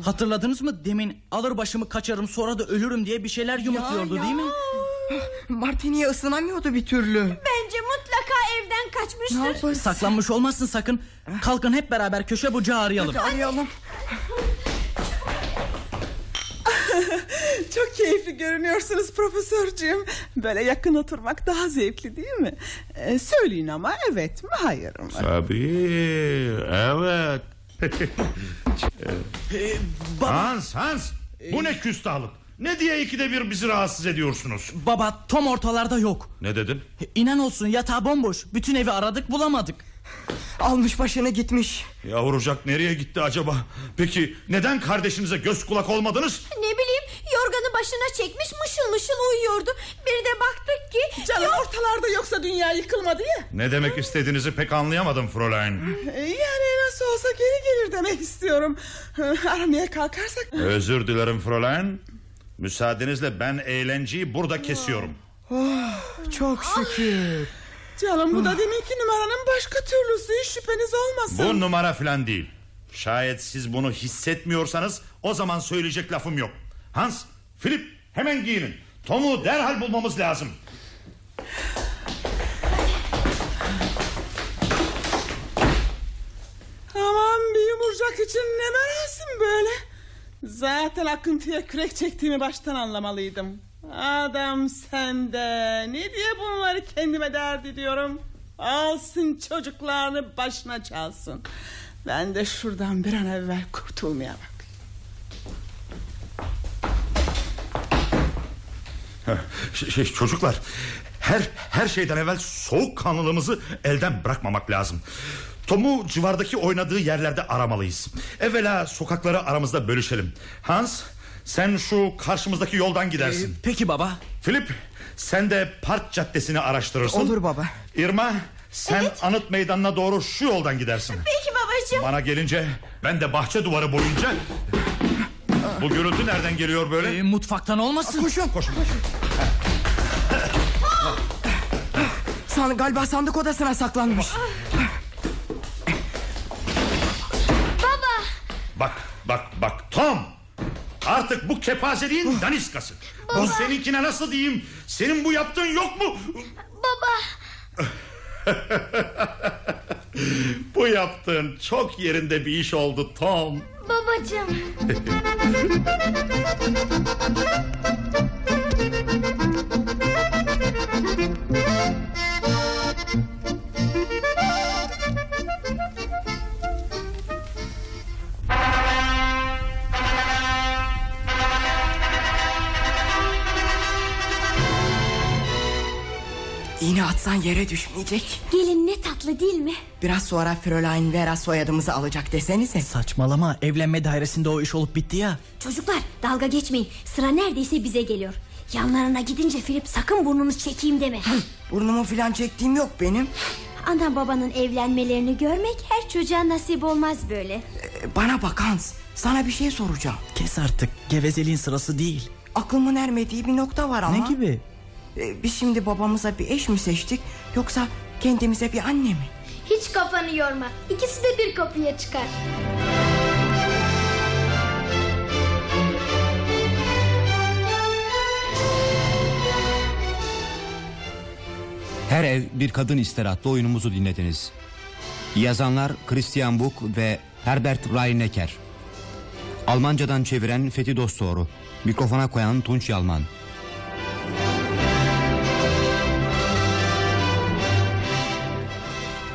Hatırladınız mı demin alır başımı kaçarım sonra da ölürüm diye bir şeyler yumurtluyordu ya. değil mi? Martini'ye ısınamıyordu bir türlü. Bence kaçmıştır. Ne yaparız? Saklanmış olmasın sakın. Kalkın hep beraber köşe bucağı arayalım. Hadi arayalım. Çok keyifli görünüyorsunuz profesörcüğüm. Böyle yakın oturmak daha zevkli değil mi? Ee, söyleyin ama evet mi hayır mı? Tabii evet. (laughs) E, baba, Hans Hans bu ne küstahlık? Ne diye ikide bir bizi rahatsız ediyorsunuz? baba Tom ortalarda yok. Ne dedin? E, İnan olsun yatağı bomboş. Bütün evi aradık bulamadık. Almış başını gitmiş. Yavrucak nereye gitti acaba? Peki neden kardeşinize göz kulak olmadınız? Ne bileyim yorganı başına çekmiş mışıl mışıl uyuyordu. Bir de baktık ki... Canım yok- ortalarda yoksa dünya yıkılmadı ya. Ne demek istediğinizi pek anlayamadım Fräulein. Yani nasıl olsa geri gelir demek istiyorum. Aramaya kalkarsak... Özür dilerim Fräulein. Müsaadenizle ben eğlenceyi burada kesiyorum. Oh, çok şükür. Canım bu da demek ki numaranın başka türlüsü hiç şüpheniz olmasın. Bu numara falan değil. Şayet siz bunu hissetmiyorsanız o zaman söyleyecek lafım yok. Hans, Filip hemen giyinin. Tom'u derhal bulmamız lazım. Aman bir yumurcak için ne merasim böyle. Zaten akıntıya kürek çektiğimi baştan anlamalıydım. Adam sende. Ne diye bunları kendime dert ediyorum. Alsın çocuklarını başına çalsın. Ben de şuradan bir an evvel kurtulmaya bak. Şey, şey, çocuklar her her şeyden evvel soğukkanlılığımızı elden bırakmamak lazım. Tom'u civardaki oynadığı yerlerde aramalıyız. Evvela sokakları aramızda bölüşelim. Hans sen şu karşımızdaki yoldan gidersin. peki baba. Filip sen de park caddesini araştırırsın. Olur baba. Irma sen anıt meydanına doğru şu yoldan gidersin. Peki babacığım. Bana gelince ben de bahçe duvarı boyunca... Bu gürültü nereden geliyor böyle? Ee, mutfaktan olmasın. Koşun koşun. San, galiba sandık odasına saklanmış. Bak bak bak Tom! Artık bu kepazeliğin daniskası. Bu seninkine nasıl diyeyim? Senin bu yaptığın yok mu? Baba. (laughs) Bu yaptığın çok yerinde bir iş oldu Tom. Babacığım. (laughs) İğne atsan yere düşmeyecek. Gelin ne tatlı değil mi? Biraz sonra Fräulein Vera soyadımızı alacak desenize. Saçmalama evlenme dairesinde o iş olup bitti ya. Çocuklar dalga geçmeyin. Sıra neredeyse bize geliyor. Yanlarına gidince Filip sakın burnunu çekeyim deme. Burnumu filan çektiğim yok benim. Ana babanın evlenmelerini görmek her çocuğa nasip olmaz böyle. Ee, Bana bak Hans. Sana bir şey soracağım. Kes artık gevezeliğin sırası değil. Aklımın ermediği bir nokta var ama. Ne gibi? Ee, Biz şimdi babamıza bir eş mi seçtik yoksa kendimize bir anne mi? Hiç kafanı yorma. İkisi de bir kapıya çıkar. Her ev bir kadın ister adlı oyunumuzu dinlediniz. Yazanlar Christian Buch ve Herbert Reinecker. Almancadan çeviren Fethi Dostoğru. Mikrofona koyan Tunç Yalman.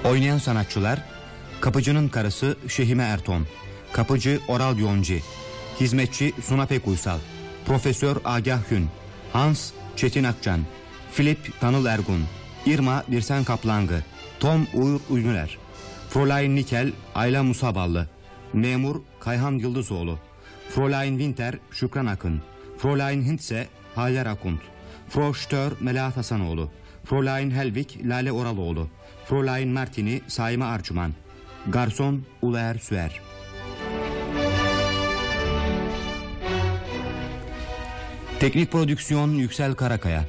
Oynayan sanatçılar Kapıcının karısı Şehime Erton Kapıcı Oral Yonci Hizmetçi Suna Pek Uysal Profesör Agah Hün Hans Çetin Akcan Filip Tanıl Ergun Irma Birsen Kaplangı Tom Uğur Ünlüler Fräulein Nikel Ayla Musaballı Memur Kayhan Yıldızoğlu Fräulein Winter Şükran Akın Fräulein Hintse Haller Akunt Frau Stör Melahat Hasanoğlu Fräulein Helvik Lale Oraloğlu Fräulein Martini Saime Arçuman. Garson Ulaer Süer Teknik prodüksiyon Yüksel Karakaya